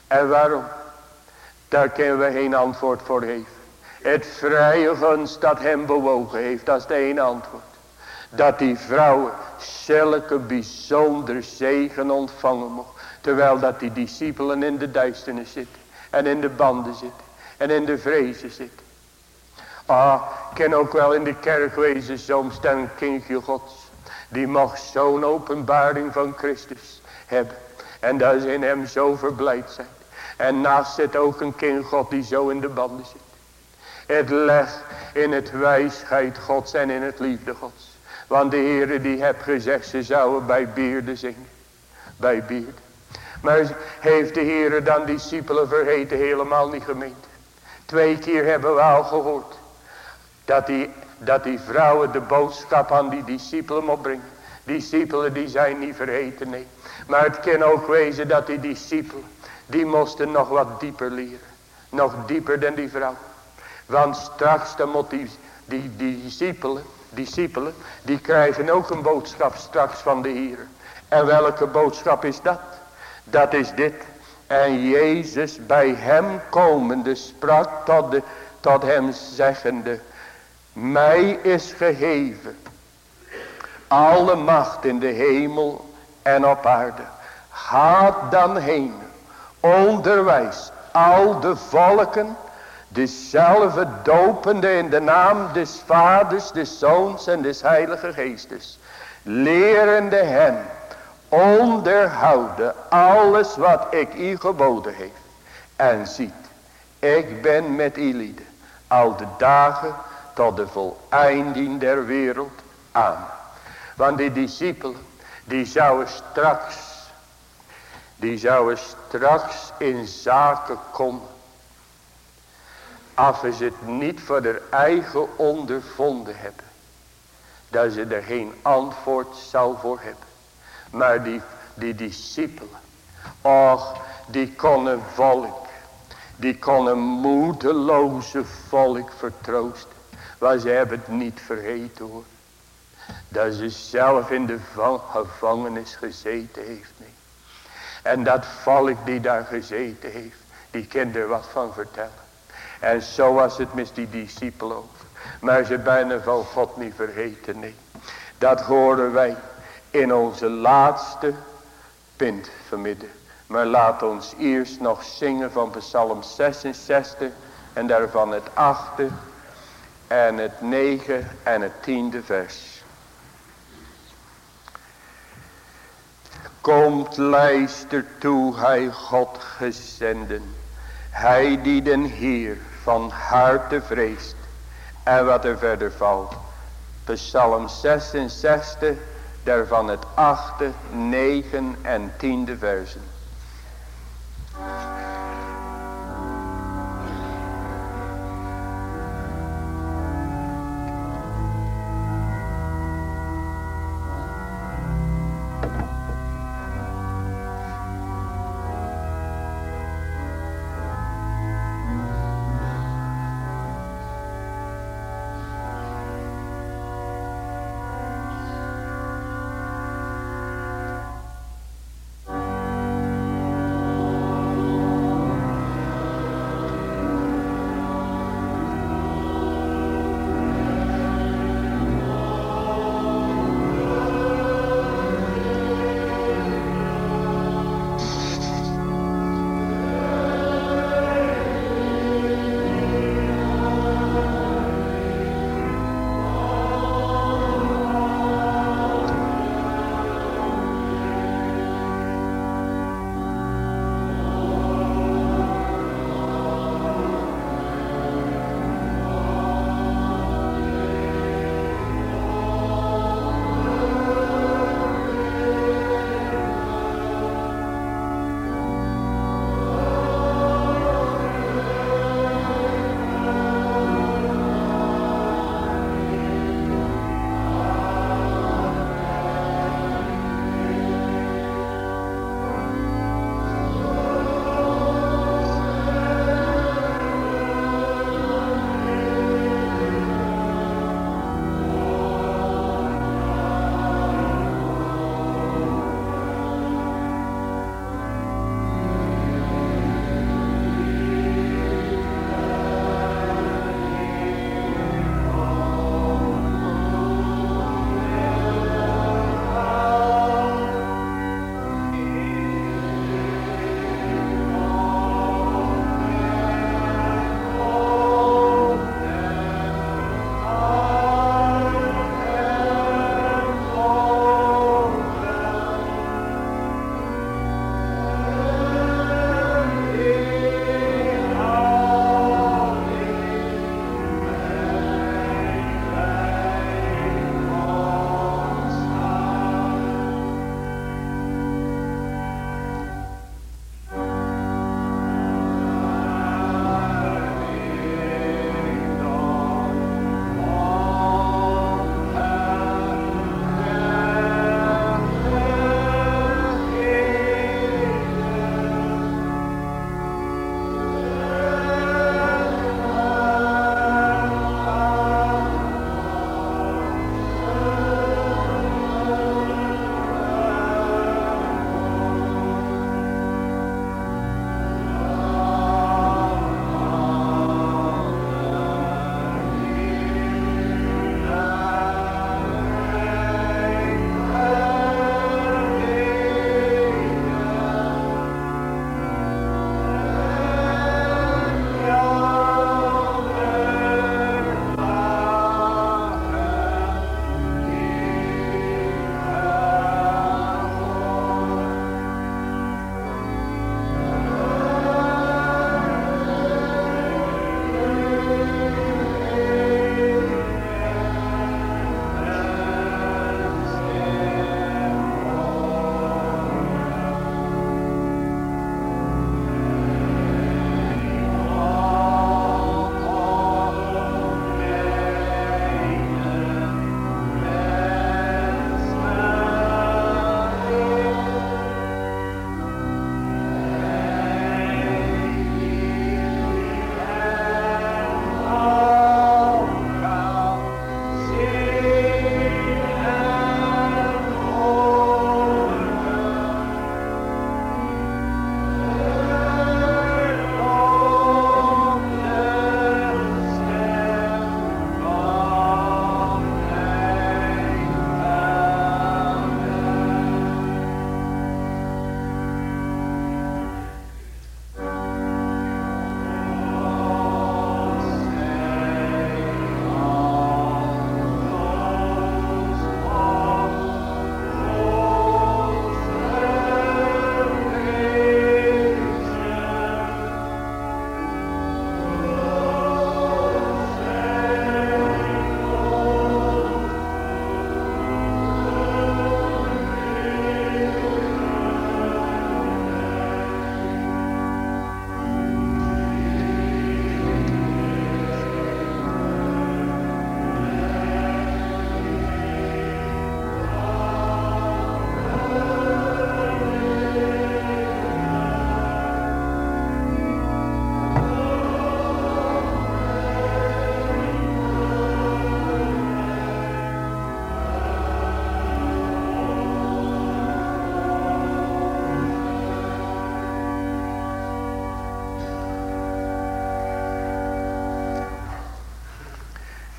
En waarom? Daar kunnen we geen antwoord voor geven. Het vrije gunst dat hem bewogen heeft. Dat is de ene antwoord. Dat die vrouwen zulke bijzonder zegen ontvangen mocht. Terwijl dat die discipelen in de duisternis zitten. En in de banden zitten. En in de vrezen zitten. Ah, ken ook wel in de kerk wezen soms een kindje gods. Die mag zo'n openbaring van Christus hebben. En dat ze in hem zo verblijd zijn. En naast zit ook een kind God die zo in de banden zit. Het legt in het wijsheid gods en in het liefde gods. Want de Heere die heb gezegd ze zouden bij bierden zingen. Bij bierden. Maar heeft de Heere dan discipelen vergeten helemaal niet gemeend. Twee keer hebben we al gehoord. Dat die, dat die vrouwen de boodschap aan die discipelen opbrengen. Discipelen die zijn niet vergeten, nee. Maar het kan ook wezen dat die discipelen, die moesten nog wat dieper leren. Nog dieper dan die vrouw. Want straks dan moet die, die, die discipelen, discipelen, die krijgen ook een boodschap straks van de Heer. En welke boodschap is dat? Dat is dit. En Jezus bij hem komende sprak tot, de, tot hem zeggende. Mij is gegeven alle macht in de hemel en op aarde. Gaat dan heen. Onderwijs al de volken. Dezelfde dopende in de naam des vaders, des zoons en des heilige geestes. Lerende hen onderhouden alles wat ik u geboden heeft. En ziet, ik ben met lieden al de dagen tot de voleinding der wereld aan. Want die discipelen, die zouden straks, die zouden straks in zaken komen. Als ze het niet voor de eigen ondervonden hebben. Dat ze er geen antwoord zou voor hebben. Maar die, die discipelen. Och, die konden volk. Die konden moedeloze volk vertroosten. Maar ze hebben het niet vergeten hoor. Dat ze zelf in de gevangenis gezeten heeft. Nee. En dat volk die daar gezeten heeft. Die kent er wat van vertellen. En zo was het met die discipelen ook. Maar ze bijna van God niet vergeten. Nee. Dat horen wij in onze laatste punt vanmiddag. Maar laat ons eerst nog zingen van Psalm 66 en daarvan het achte en het negen en het tiende vers. Komt luister toe, hij God gezenden. Hij die den Heer van harte vreest. En wat er verder valt. Psalm 66, daarvan het achte, negen en tiende versen.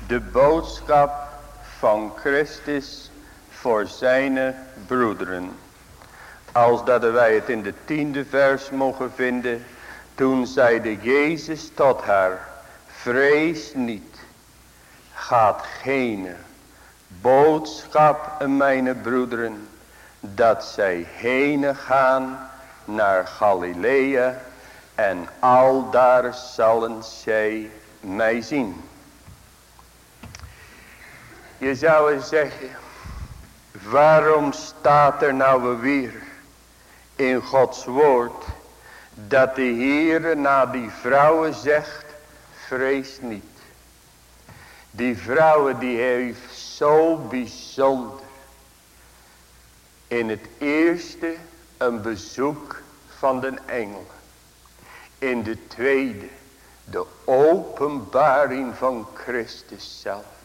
De boodschap van Christus voor zijn broederen. Als dat wij het in de tiende vers mogen vinden. Toen zeide Jezus tot haar. Vrees niet. Gaat geen boodschap mijn broederen. Dat zij heen gaan naar Galilea. En al daar zullen zij mij zien. Je zou zeggen. Waarom staat er nou weer in Gods woord. Dat de Heere na die vrouwen zegt. Vrees niet. Die vrouwen die heeft zo bijzonder. In het eerste een bezoek van de engelen. In de tweede de openbaring van Christus zelf.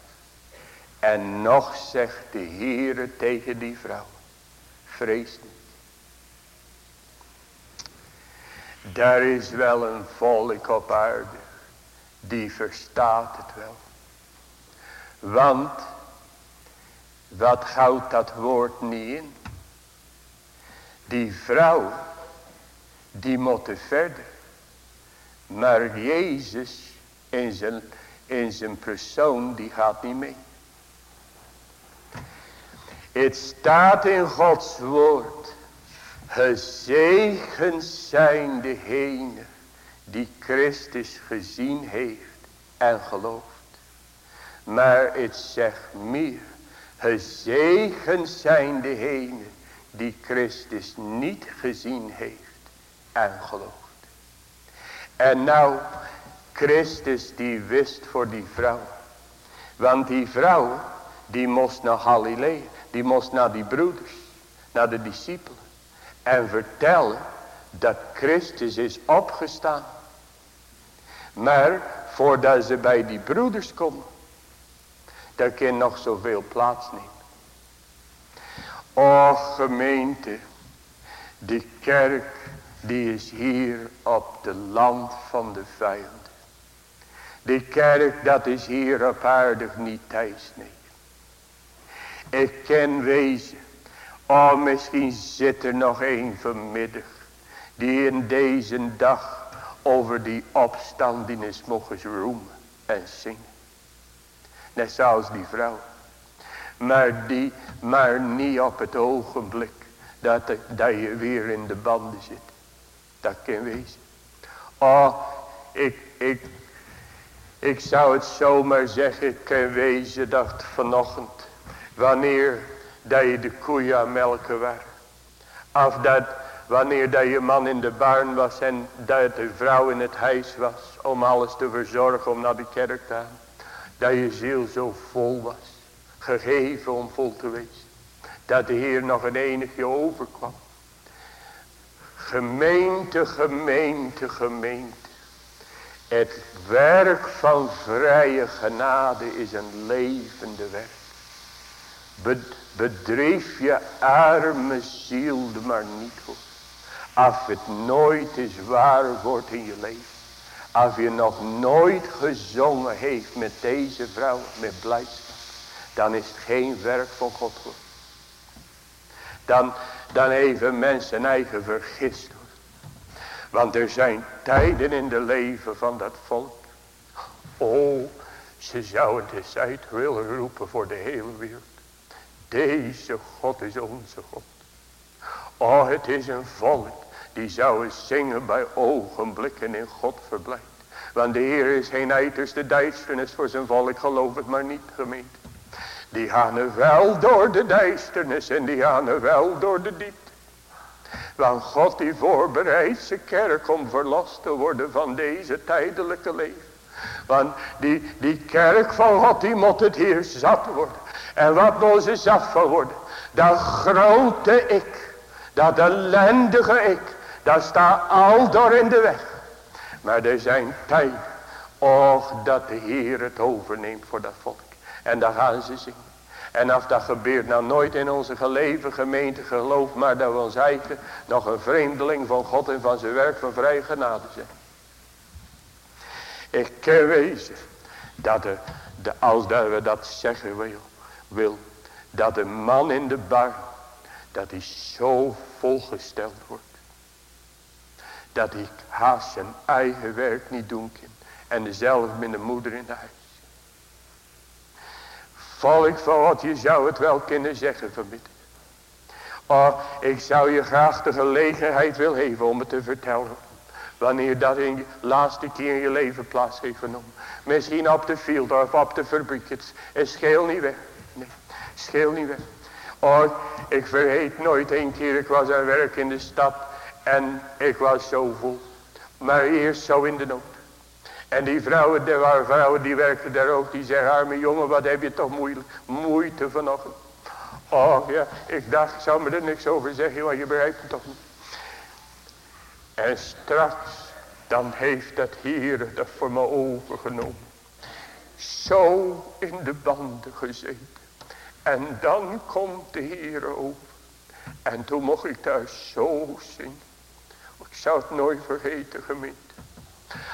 En nog zegt de Heere tegen die vrouw. Vrees niet. Daar is wel een volk op aarde. Die verstaat het wel. Want. Wat houdt dat woord niet in. Die vrouw. Die moeten verder. Maar Jezus. In zijn, in zijn persoon. Die gaat niet mee. Het staat in Gods woord. Gezegend zijn degenen die Christus gezien heeft en gelooft. Maar het zegt meer. Gezegend zijn degenen die Christus niet gezien heeft en gelooft. En nou, Christus die wist voor die vrouw. Want die vrouw, die moest naar Galilea. Die moest naar die broeders. Naar de discipelen en vertellen dat Christus is opgestaan. Maar voordat ze bij die broeders komen, daar kan nog zoveel plaats nemen. O gemeente, die kerk die is hier op de land van de vijand. Die kerk dat is hier op aardig niet thuis, nee. Ik ken wezen Oh, misschien zit er nog een vanmiddag. Die in deze dag over die opstanding mogen roemen en zingen. Net zoals die vrouw. Maar, die, maar niet op het ogenblik dat, dat je weer in de banden zit. Dat kan wezen. Oh, ik, ik, ik zou het zomaar zeggen, ik kan wezen dat vanochtend. Wanneer dat je de koeien aan melken was. Of dat wanneer dat je man in de barn was en dat de vrouw in het huis was om alles te verzorgen om naar de kerk te gaan. Dat je ziel zo vol was. Gegeven om vol te wezen. Dat de Heer nog een enigje overkwam. Gemeente, gemeente, gemeente. Het werk van vrije genade is een levende werk. Bedreef je arme ziel maar niet voor. Als het nooit eens waar wordt in je leven. Als je nog nooit gezongen heeft met deze vrouw, met blijdschap. Dan is het geen werk van God hoor. Dan, dan even mensen eigen vergist hoor. Want er zijn tijden in de leven van dat volk. Oh, ze zouden het eens uit willen roepen voor de hele wereld. Deze God is onze God. Oh, het is een volk die zou zingen bij ogenblikken in God verblijd. Want de Heer is geen uiterste duisternis voor zijn volk, geloof het maar niet gemeente. Die gaan er wel door de duisternis en die gaan er wel door de diepte. Want God die voorbereidt zijn kerk om verlost te worden van deze tijdelijke leven. Want die, die kerk van God die moet het hier zat worden. En wat Mozes worden. Dat grote ik. Dat ellendige ik. Dat staat al door in de weg. Maar er zijn tijden. Och dat de Heer het overneemt voor dat volk. En daar gaan ze zingen. En als dat gebeurt nou nooit in onze geleven gemeente geloof maar dat we ons eigen nog een vreemdeling van God en van zijn werk van vrije genade zijn. Ik kan wezen Dat de, de, als dat we dat zeggen wil, wil. Dat de man in de bar. Dat hij zo volgesteld wordt. Dat hij haast zijn eigen werk niet doen kan. En dezelfde met de moeder in huis. Volk van wat je zou het wel kunnen zeggen vanmiddag. Oh, ik zou je graag de gelegenheid willen geven om het te vertellen. Wanneer dat in de laatste keer in je leven plaats heeft genomen. Misschien op de field of op de fabriek. Het, scheel niet weg. Scheel niet weg. Oh, ik vergeet nooit een keer. Ik was aan werk in de stad. En ik was zo vol. Maar eerst zo in de nood. En die vrouwen, er waren vrouwen die werkten daar ook. Die zeggen, arme jongen, wat heb je toch moeilijk, moeite vanochtend. Oh ja, ik dacht, ik zou me er niks over zeggen, want je begrijpt het toch niet. En straks, dan heeft het Heer dat voor me overgenomen. Zo in de banden gezeten. En dan komt de Heer over. En toen mocht ik thuis zo zingen. Ik zou het nooit vergeten gemeente.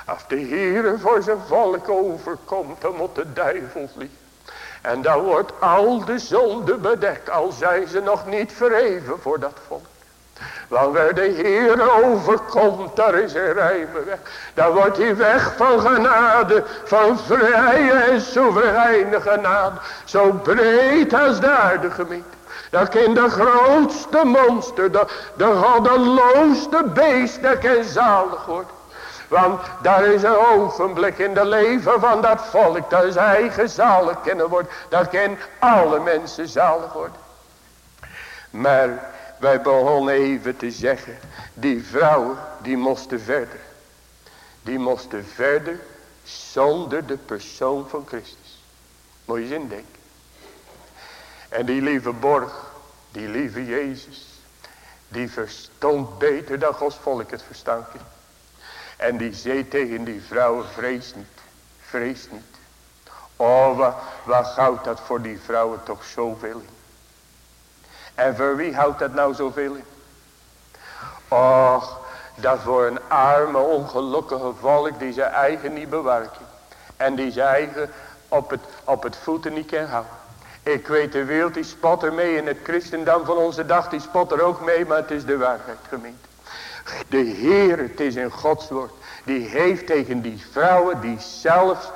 Als de Heer voor zijn volk overkomt, dan moet de duivel vliegen. En dan wordt al de zonde bedekt, al zijn ze nog niet verheven voor dat volk. Want waar de Heer overkomt, daar is een ruime weg. Dan wordt die weg van genade, van vrije en soevereine genade. Zo breed als daar de gemeente. Dat kan de grootste monster, de, de goddeloosste beest, dat kan zalig worden. Want daar is een ogenblik in de leven van dat volk. Dat eigen zalig kunnen worden. Dat kan alle mensen zalig worden. Maar wij begonnen even te zeggen. Die vrouwen die moesten verder. Die moesten verder zonder de persoon van Christus. Moet je eens indenken. En die lieve borg. Die lieve Jezus. Die verstond beter dan Gods volk het verstaan en die zei tegen die vrouwen, vrees niet, vrees niet. Oh, wat, wat houdt dat voor die vrouwen toch zoveel in. En voor wie houdt dat nou zoveel in? Och, dat voor een arme, ongelukkige volk die zijn eigen niet bewaken. En die zijn eigen op het, op het voeten niet kan houden. Ik weet de wereld die spot er mee in het christendom van onze dag die spot er ook mee. Maar het is de waarheid gemeente. De Heer, het is in Gods woord. Die heeft tegen die vrouwen die zelfs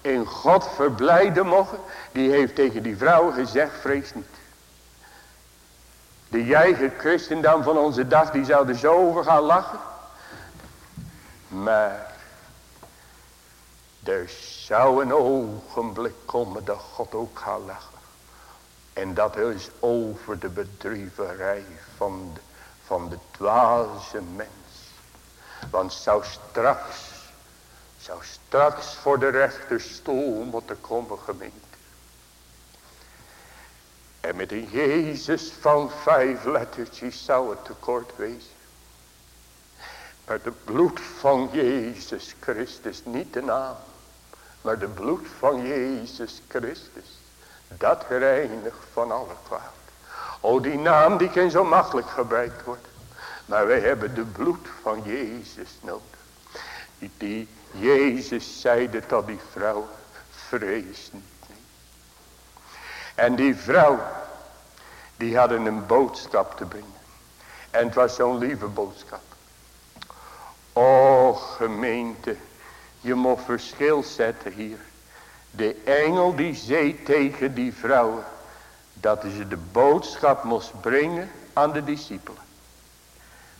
in God verblijden mogen. Die heeft tegen die vrouwen gezegd, vrees niet. De eigen christendom van onze dag, die zou er zo over gaan lachen. Maar er zou een ogenblik komen dat God ook gaat lachen. En dat is over de bedrieverij van de van de dwaze mens. Want zou straks, zou straks voor de rechterstoel moeten komen gemeente. En met een Jezus van vijf lettertjes zou het tekort wezen. Maar de bloed van Jezus Christus, niet de naam, maar de bloed van Jezus Christus, dat reinigt van alle kwaad. O die naam die kan zo makkelijk gebruikt worden. Maar wij hebben de bloed van Jezus nodig. Die, Jezus zeide tot die vrouw. Vrees niet. En die vrouw. Die hadden een boodschap te brengen. En het was zo'n lieve boodschap. O gemeente. Je moet verschil zetten hier. De engel die zei tegen die vrouwen dat ze de boodschap moest brengen aan de discipelen.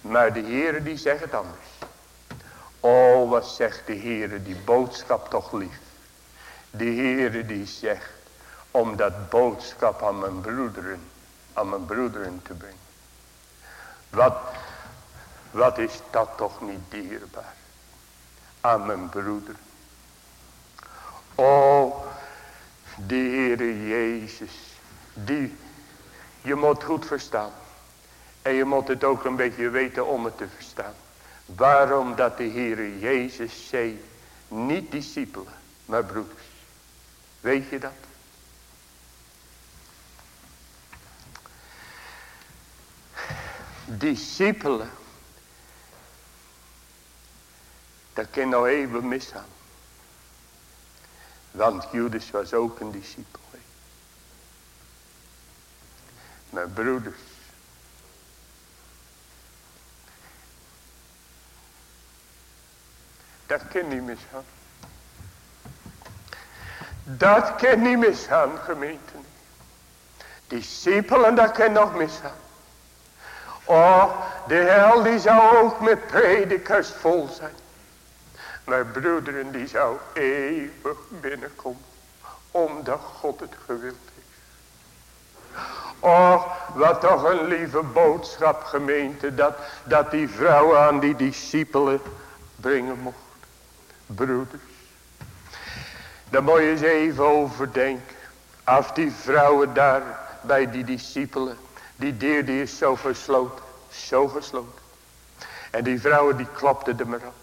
Maar de Heere die zegt het anders. O wat zegt de Heere die boodschap toch lief. De Heere die zegt om dat boodschap aan mijn broederen, aan mijn broederen te brengen. Wat, wat is dat toch niet dierbaar. Aan mijn broeder. O, de Heere Jezus die je moet goed verstaan. En je moet het ook een beetje weten om het te verstaan. Waarom dat de Heere Jezus zei, niet discipelen, maar broeders. Weet je dat? Discipelen. Dat kan nou even misgaan. Want Judas was ook een discipel. Mijn broeders. Dat kan niet misgaan. Dat kan niet misgaan, gemeente. Discipelen, dat kan nog misgaan. Oh, de hel die zou ook met predikers vol zijn. Mijn broederen die zou eeuwig binnenkomen. Omdat God het gewild heeft. Oh, wat toch een lieve boodschap gemeente. Dat, dat die vrouw aan die discipelen brengen mocht. Broeders. Daar moet je eens even overdenken. Af die vrouwen daar bij die discipelen. Die deur die is zo gesloten. Zo gesloten. En die vrouwen die er maar op.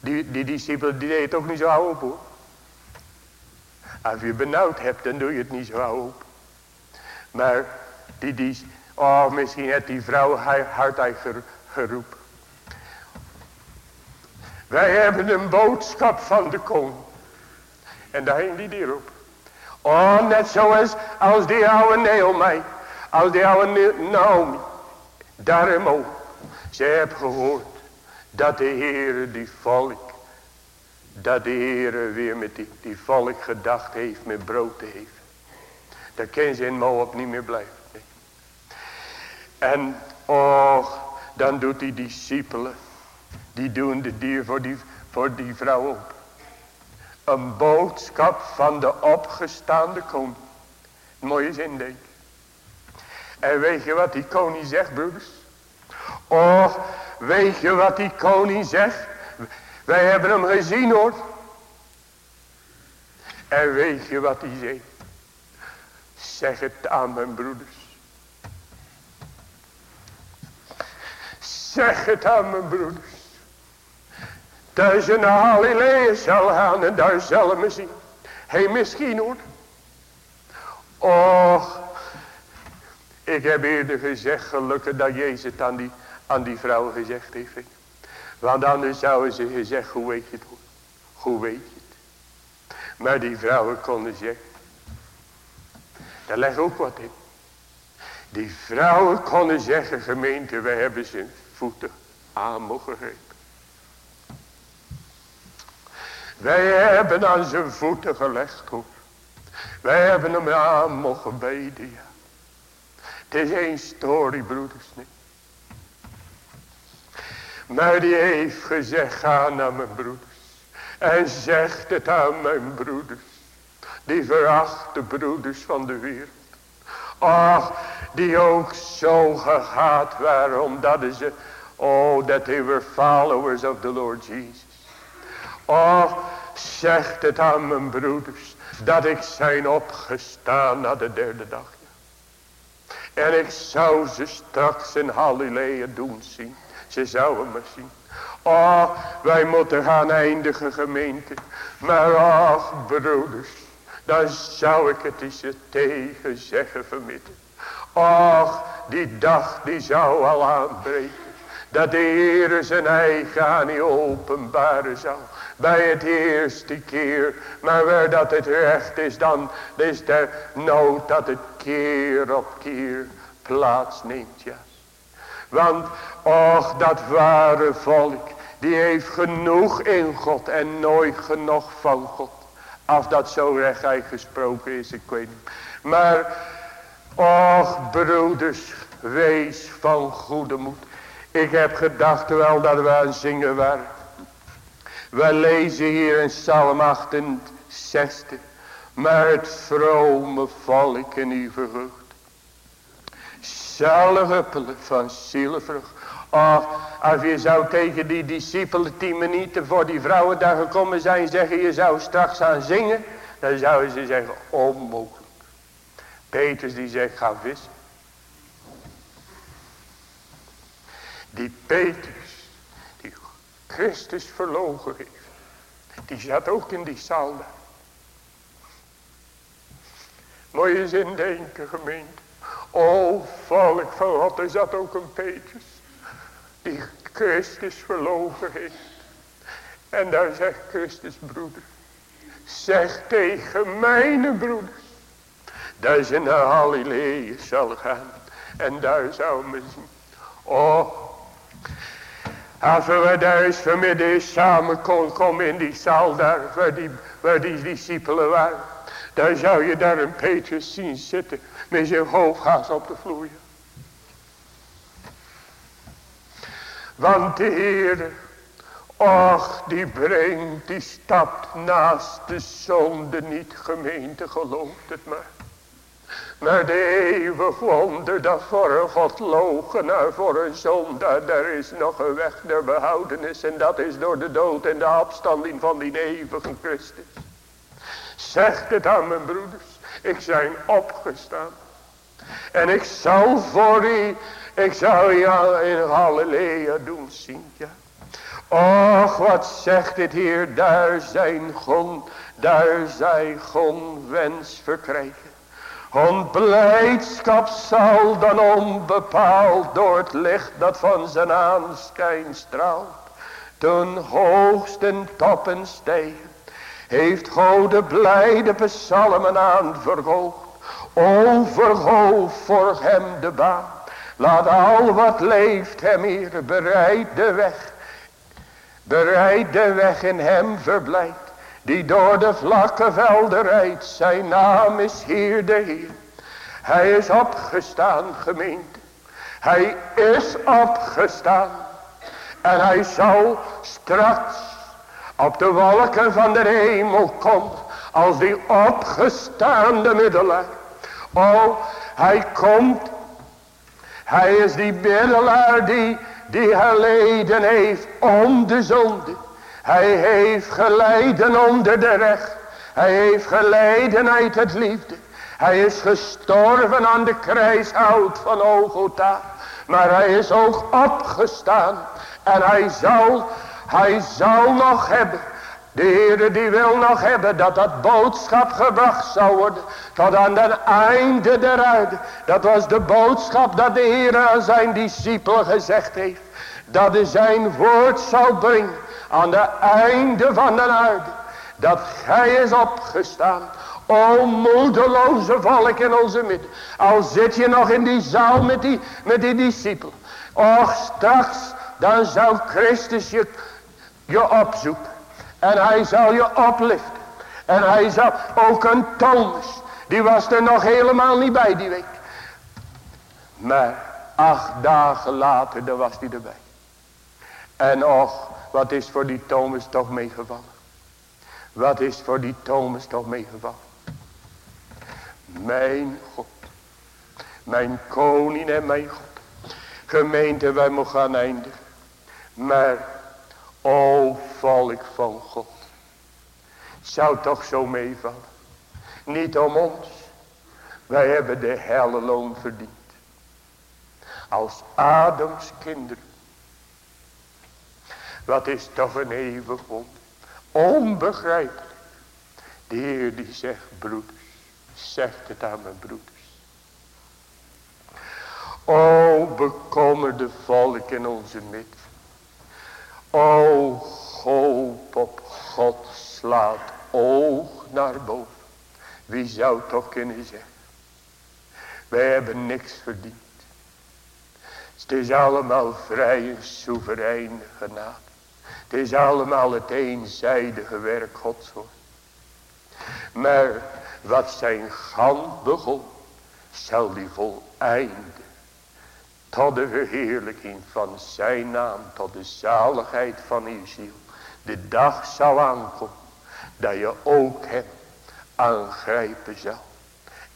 Die, die discipelen die deed het ook niet zo open hoor. Als je benauwd hebt dan doe je het niet zo open. Maar die, die oh misschien heeft die vrouw hard geroepen. Wij hebben een boodschap van de koning. En daar hing die dier op. Oh, net zoals als die oude Naomi. Als die oude Naomi. Daarom ook. Ze hebben gehoord. Dat de Heere die volk. Dat de Heere weer met die, die volk gedacht heeft met brood te geven. Daar kan ze in Moab niet meer blijven. En och, dan doet die discipelen. Die doen de dier voor die, voor die vrouw op. Een boodschap van de opgestaande koning. Mooie zin denk En weet je wat die koning zegt broeders? Och, weet je wat die koning zegt? Wij hebben hem gezien hoor. En weet je wat hij zegt? Zeg het aan mijn broeders. Zeg het aan mijn broeders. Dat ze naar Halilea zal gaan en daar zullen we zien. Hé, hey, misschien hoor. Och, ik heb eerder gezegd, gelukkig dat Jezus het aan die, aan die vrouw gezegd heeft. Want anders zouden ze gezegd, hoe weet je het? Hoe weet je het? Maar die vrouwen konden zeggen. Daar leg ook wat in. Die vrouwen konden zeggen, gemeente, wij hebben zijn voeten aan mogen. Wij hebben aan zijn voeten gelegd hoor. Wij hebben hem aan mogen ja. Het is geen story broeders niet. Maar die heeft gezegd, ga naar mijn broeders. En zegt het aan mijn broeders. Die verachte broeders van de wereld. Ach, die ook zo gehaat waren. Omdat ze, oh, that they were followers of the Lord Jesus. Och, zegt het aan mijn broeders. Dat ik zijn opgestaan na de derde dag. En ik zou ze straks in Halilea doen zien. Ze zouden me zien. Oh, wij moeten gaan eindigen gemeente. Maar ach, broeders. Dan zou ik het eens tegen zeggen vermitten. Och, die dag die zou al aanbreken. Dat de Heer zijn eigen aan die openbaren zou. Bij het eerste keer. Maar waar dat het recht is dan. Is de nood dat het keer op keer plaats neemt. Ja. Want och dat ware volk. Die heeft genoeg in God en nooit genoeg van God. Als dat zo recht gesproken is, ik weet niet. Maar, och broeders, wees van goede moed. Ik heb gedacht wel dat we aan zingen waren. We lezen hier in Psalm 68. Maar het vrome volk in uw verrucht. huppelen van zielenvrucht. Of als je zou tegen die discipelen tien minuten voor die vrouwen daar gekomen zijn zeggen. Je zou straks gaan zingen. Dan zouden ze zeggen onmogelijk. Petrus die zegt ga vissen. Die Petrus Christus verlogen heeft. Die zat ook in die zaal daar. Moet je eens indenken gemeente. O volk van God, er zat ook een Petrus die Christus verlogen heeft. En daar zegt Christus broeder, Zeg tegen mijn broeders. Dat ze naar Halilea zal gaan. En daar zou men zien. Oh. Als we daar eens vanmiddag samen kon komen in die zaal daar. Waar die, waar die discipelen waren. Daar zou je daar een Petrus zien zitten. Met zijn hoofdhaas op de vloer. Want de Heer, och die brengt, die stapt naast de zonde niet gemeente, gelooft het maar. Maar de eeuwig wonder dat voor een godlogenaar, voor een zondaar, daar is nog een weg der behoudenis. En dat is door de dood en de afstanding van die eeuwige Christus. Zegt het aan mijn broeders, ik zijn opgestaan. En ik zal voor u, ik zal je in Halleluja doen zien, ja. Och, wat zegt het hier, daar zijn gon, daar zij gon wens verkrijgen. Hun blijdschap zal dan onbepaald door het licht dat van zijn aanschijn straalt. Ten hoogsten toppen stijgen. Heeft God de blijde psalmen aanverhoogd. Overhoofd voor hem de baan. Laat al wat leeft hem hier bereid de weg. Bereid de weg in hem verblijft. Die door de vlakke velden rijdt. Zijn naam is hier de Heer. Hij is opgestaan gemeente. Hij is opgestaan. En hij zal straks op de wolken van de hemel komen. Als die opgestaande middelaar. Oh, hij komt. Hij is die middelaar die, die geleden heeft om de zonde. Hij heeft geleden onder de recht. Hij heeft geleden uit het liefde. Hij is gestorven aan de kruishout van Ogota. Maar hij is ook opgestaan. En hij zal, hij zal nog hebben. De Heere die wil nog hebben dat dat boodschap gebracht zou worden. Tot aan het einde der aarde. Dat was de boodschap dat de Heere aan zijn discipelen gezegd heeft. Dat hij zijn woord zou brengen aan de einde van de aarde. Dat gij is opgestaan. O moedeloze volk in onze midden. Al zit je nog in die zaal met die, met die discipel. Och straks dan zou Christus je, je opzoeken. En hij zal je oplichten. En hij zal ook een Thomas. Die was er nog helemaal niet bij die week. Maar acht dagen later dan was hij erbij. En och wat is voor die Thomas toch meegevallen? Wat is voor die Thomas toch meegevallen? Mijn God. Mijn koning en mijn God. Gemeente, wij mogen gaan eindigen. Maar, o volk van God. Zou toch zo meevallen. Niet om ons. Wij hebben de helle loon verdiend. Als Adams kinderen. Wat is toch een eeuwig wonder. Onbegrijpelijk. De Heer die zegt broeders. Zegt het aan mijn broeders. O bekommerde volk in onze midden. O hoop op God slaat oog naar boven. Wie zou toch kunnen zeggen. Wij hebben niks verdiend. Het is allemaal vrij en soevereine genade. Het is allemaal het eenzijdige werk Gods hoor. Maar wat zijn gang begon, zal die voleinden. Tot de verheerlijking van zijn naam, tot de zaligheid van uw ziel. De dag zal aankomen, dat je ook hem aangrijpen zal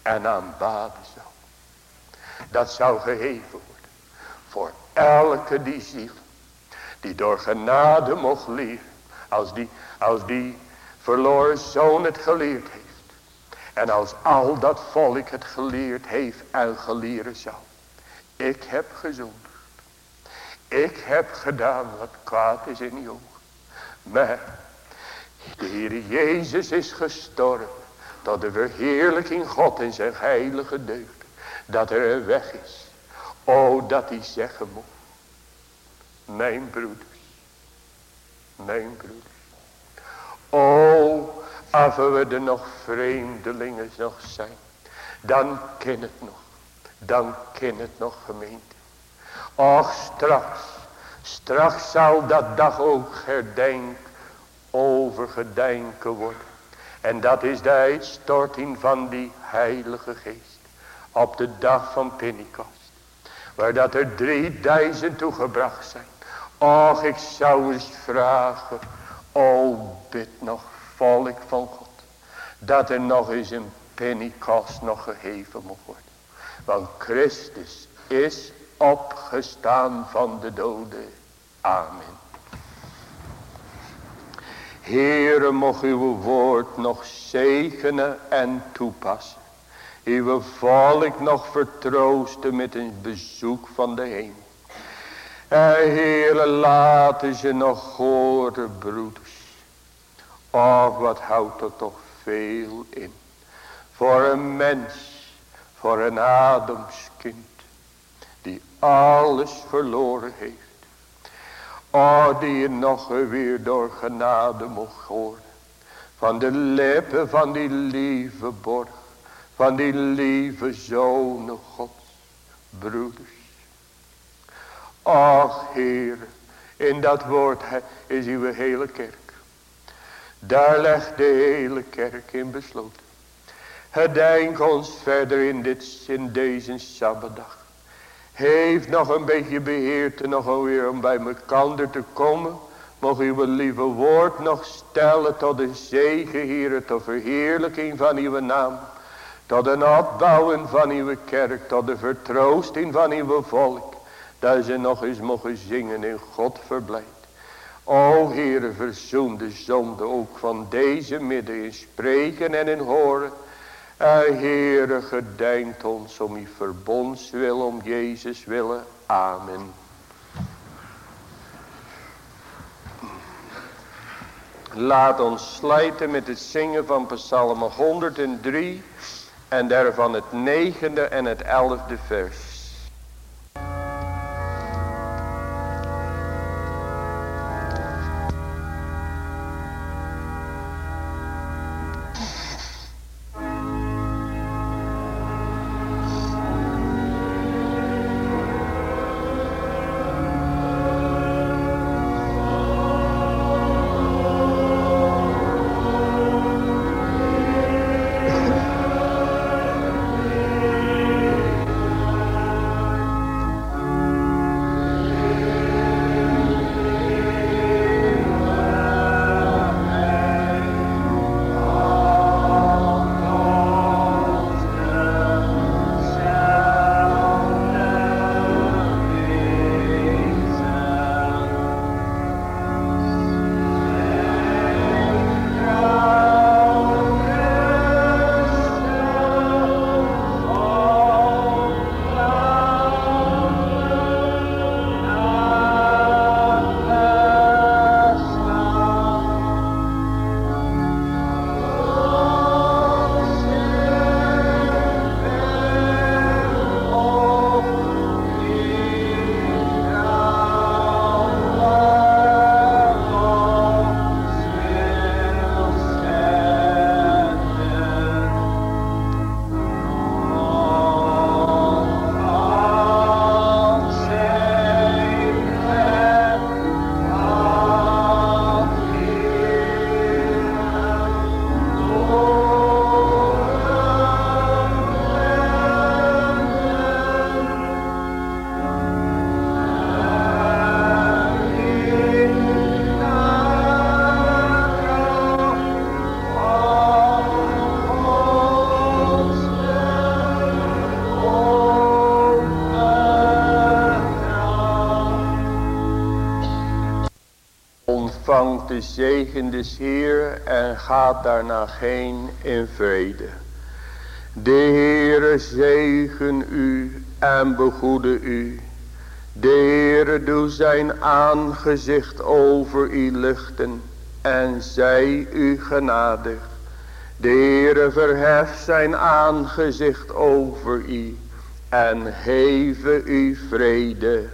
en aanbaden zal. Dat zou geheven worden voor elke die ziel die door genade mocht leren. Als die, als die verloren zoon het geleerd heeft. En als al dat volk het geleerd heeft en geleren zal. Ik heb gezondigd. Ik heb gedaan wat kwaad is in ogen. Maar de Heer Jezus is gestorven. Tot de verheerlijking God in zijn heilige deugd. Dat er een weg is. O dat hij zeggen moet. Mijn broeders. Mijn broeders. O, Af we er nog vreemdelingen nog zijn. Dan ken het nog. Dan ken het nog gemeente. Och straks. Straks zal dat dag ook herdenk. Overgedenken worden. En dat is de uitstorting van die heilige geest. Op de dag van Pentecost. Waar dat er 3000 toegebracht zijn. Och ik zou eens vragen. O bid nog volk van God. Dat er nog eens een Pentecost nog gegeven moet worden. Want Christus is opgestaan van de doden. Amen. Heere, mocht uw woord nog zegenen en toepassen. Uw volk nog vertroosten met een bezoek van de hemel. Heere, laten ze nog horen, broeders. Oh, wat houdt er toch veel in. Voor een mens, voor een Adamskind. Die alles verloren heeft. Oh, die je nog weer door genade mocht horen. Van de lippen van die lieve borg. Van die lieve zonen gods. Broeders. Och Heer. In dat woord is uw hele kerk. Daar legt de hele kerk in besloten. Gedenk ons verder in, dit, in deze Sabbatdag. Heeft nog een beetje beheerte nog alweer om bij elkaar te komen. Mocht uw lieve woord nog stellen tot de zegen hier, tot verheerlijking van uw naam. Tot een opbouwen van uw kerk, tot de vertroosting van uw volk. Dat ze nog eens mogen zingen in God verblijd. O Heere, verzoen de zonde ook van deze midden in spreken en in horen. En Heere, gedenkt ons om uw verbondswil, om Jezus willen. Amen. Laat ons slijten met het zingen van Psalm 103 en daarvan het negende en het elfde vers. Zegen des Heer en gaat daarna heen in vrede. De Heere zegen u en begoede u. De Heere doe zijn aangezicht over u lichten en zij u genadig. De Heere verheft zijn aangezicht over u en heve u vrede.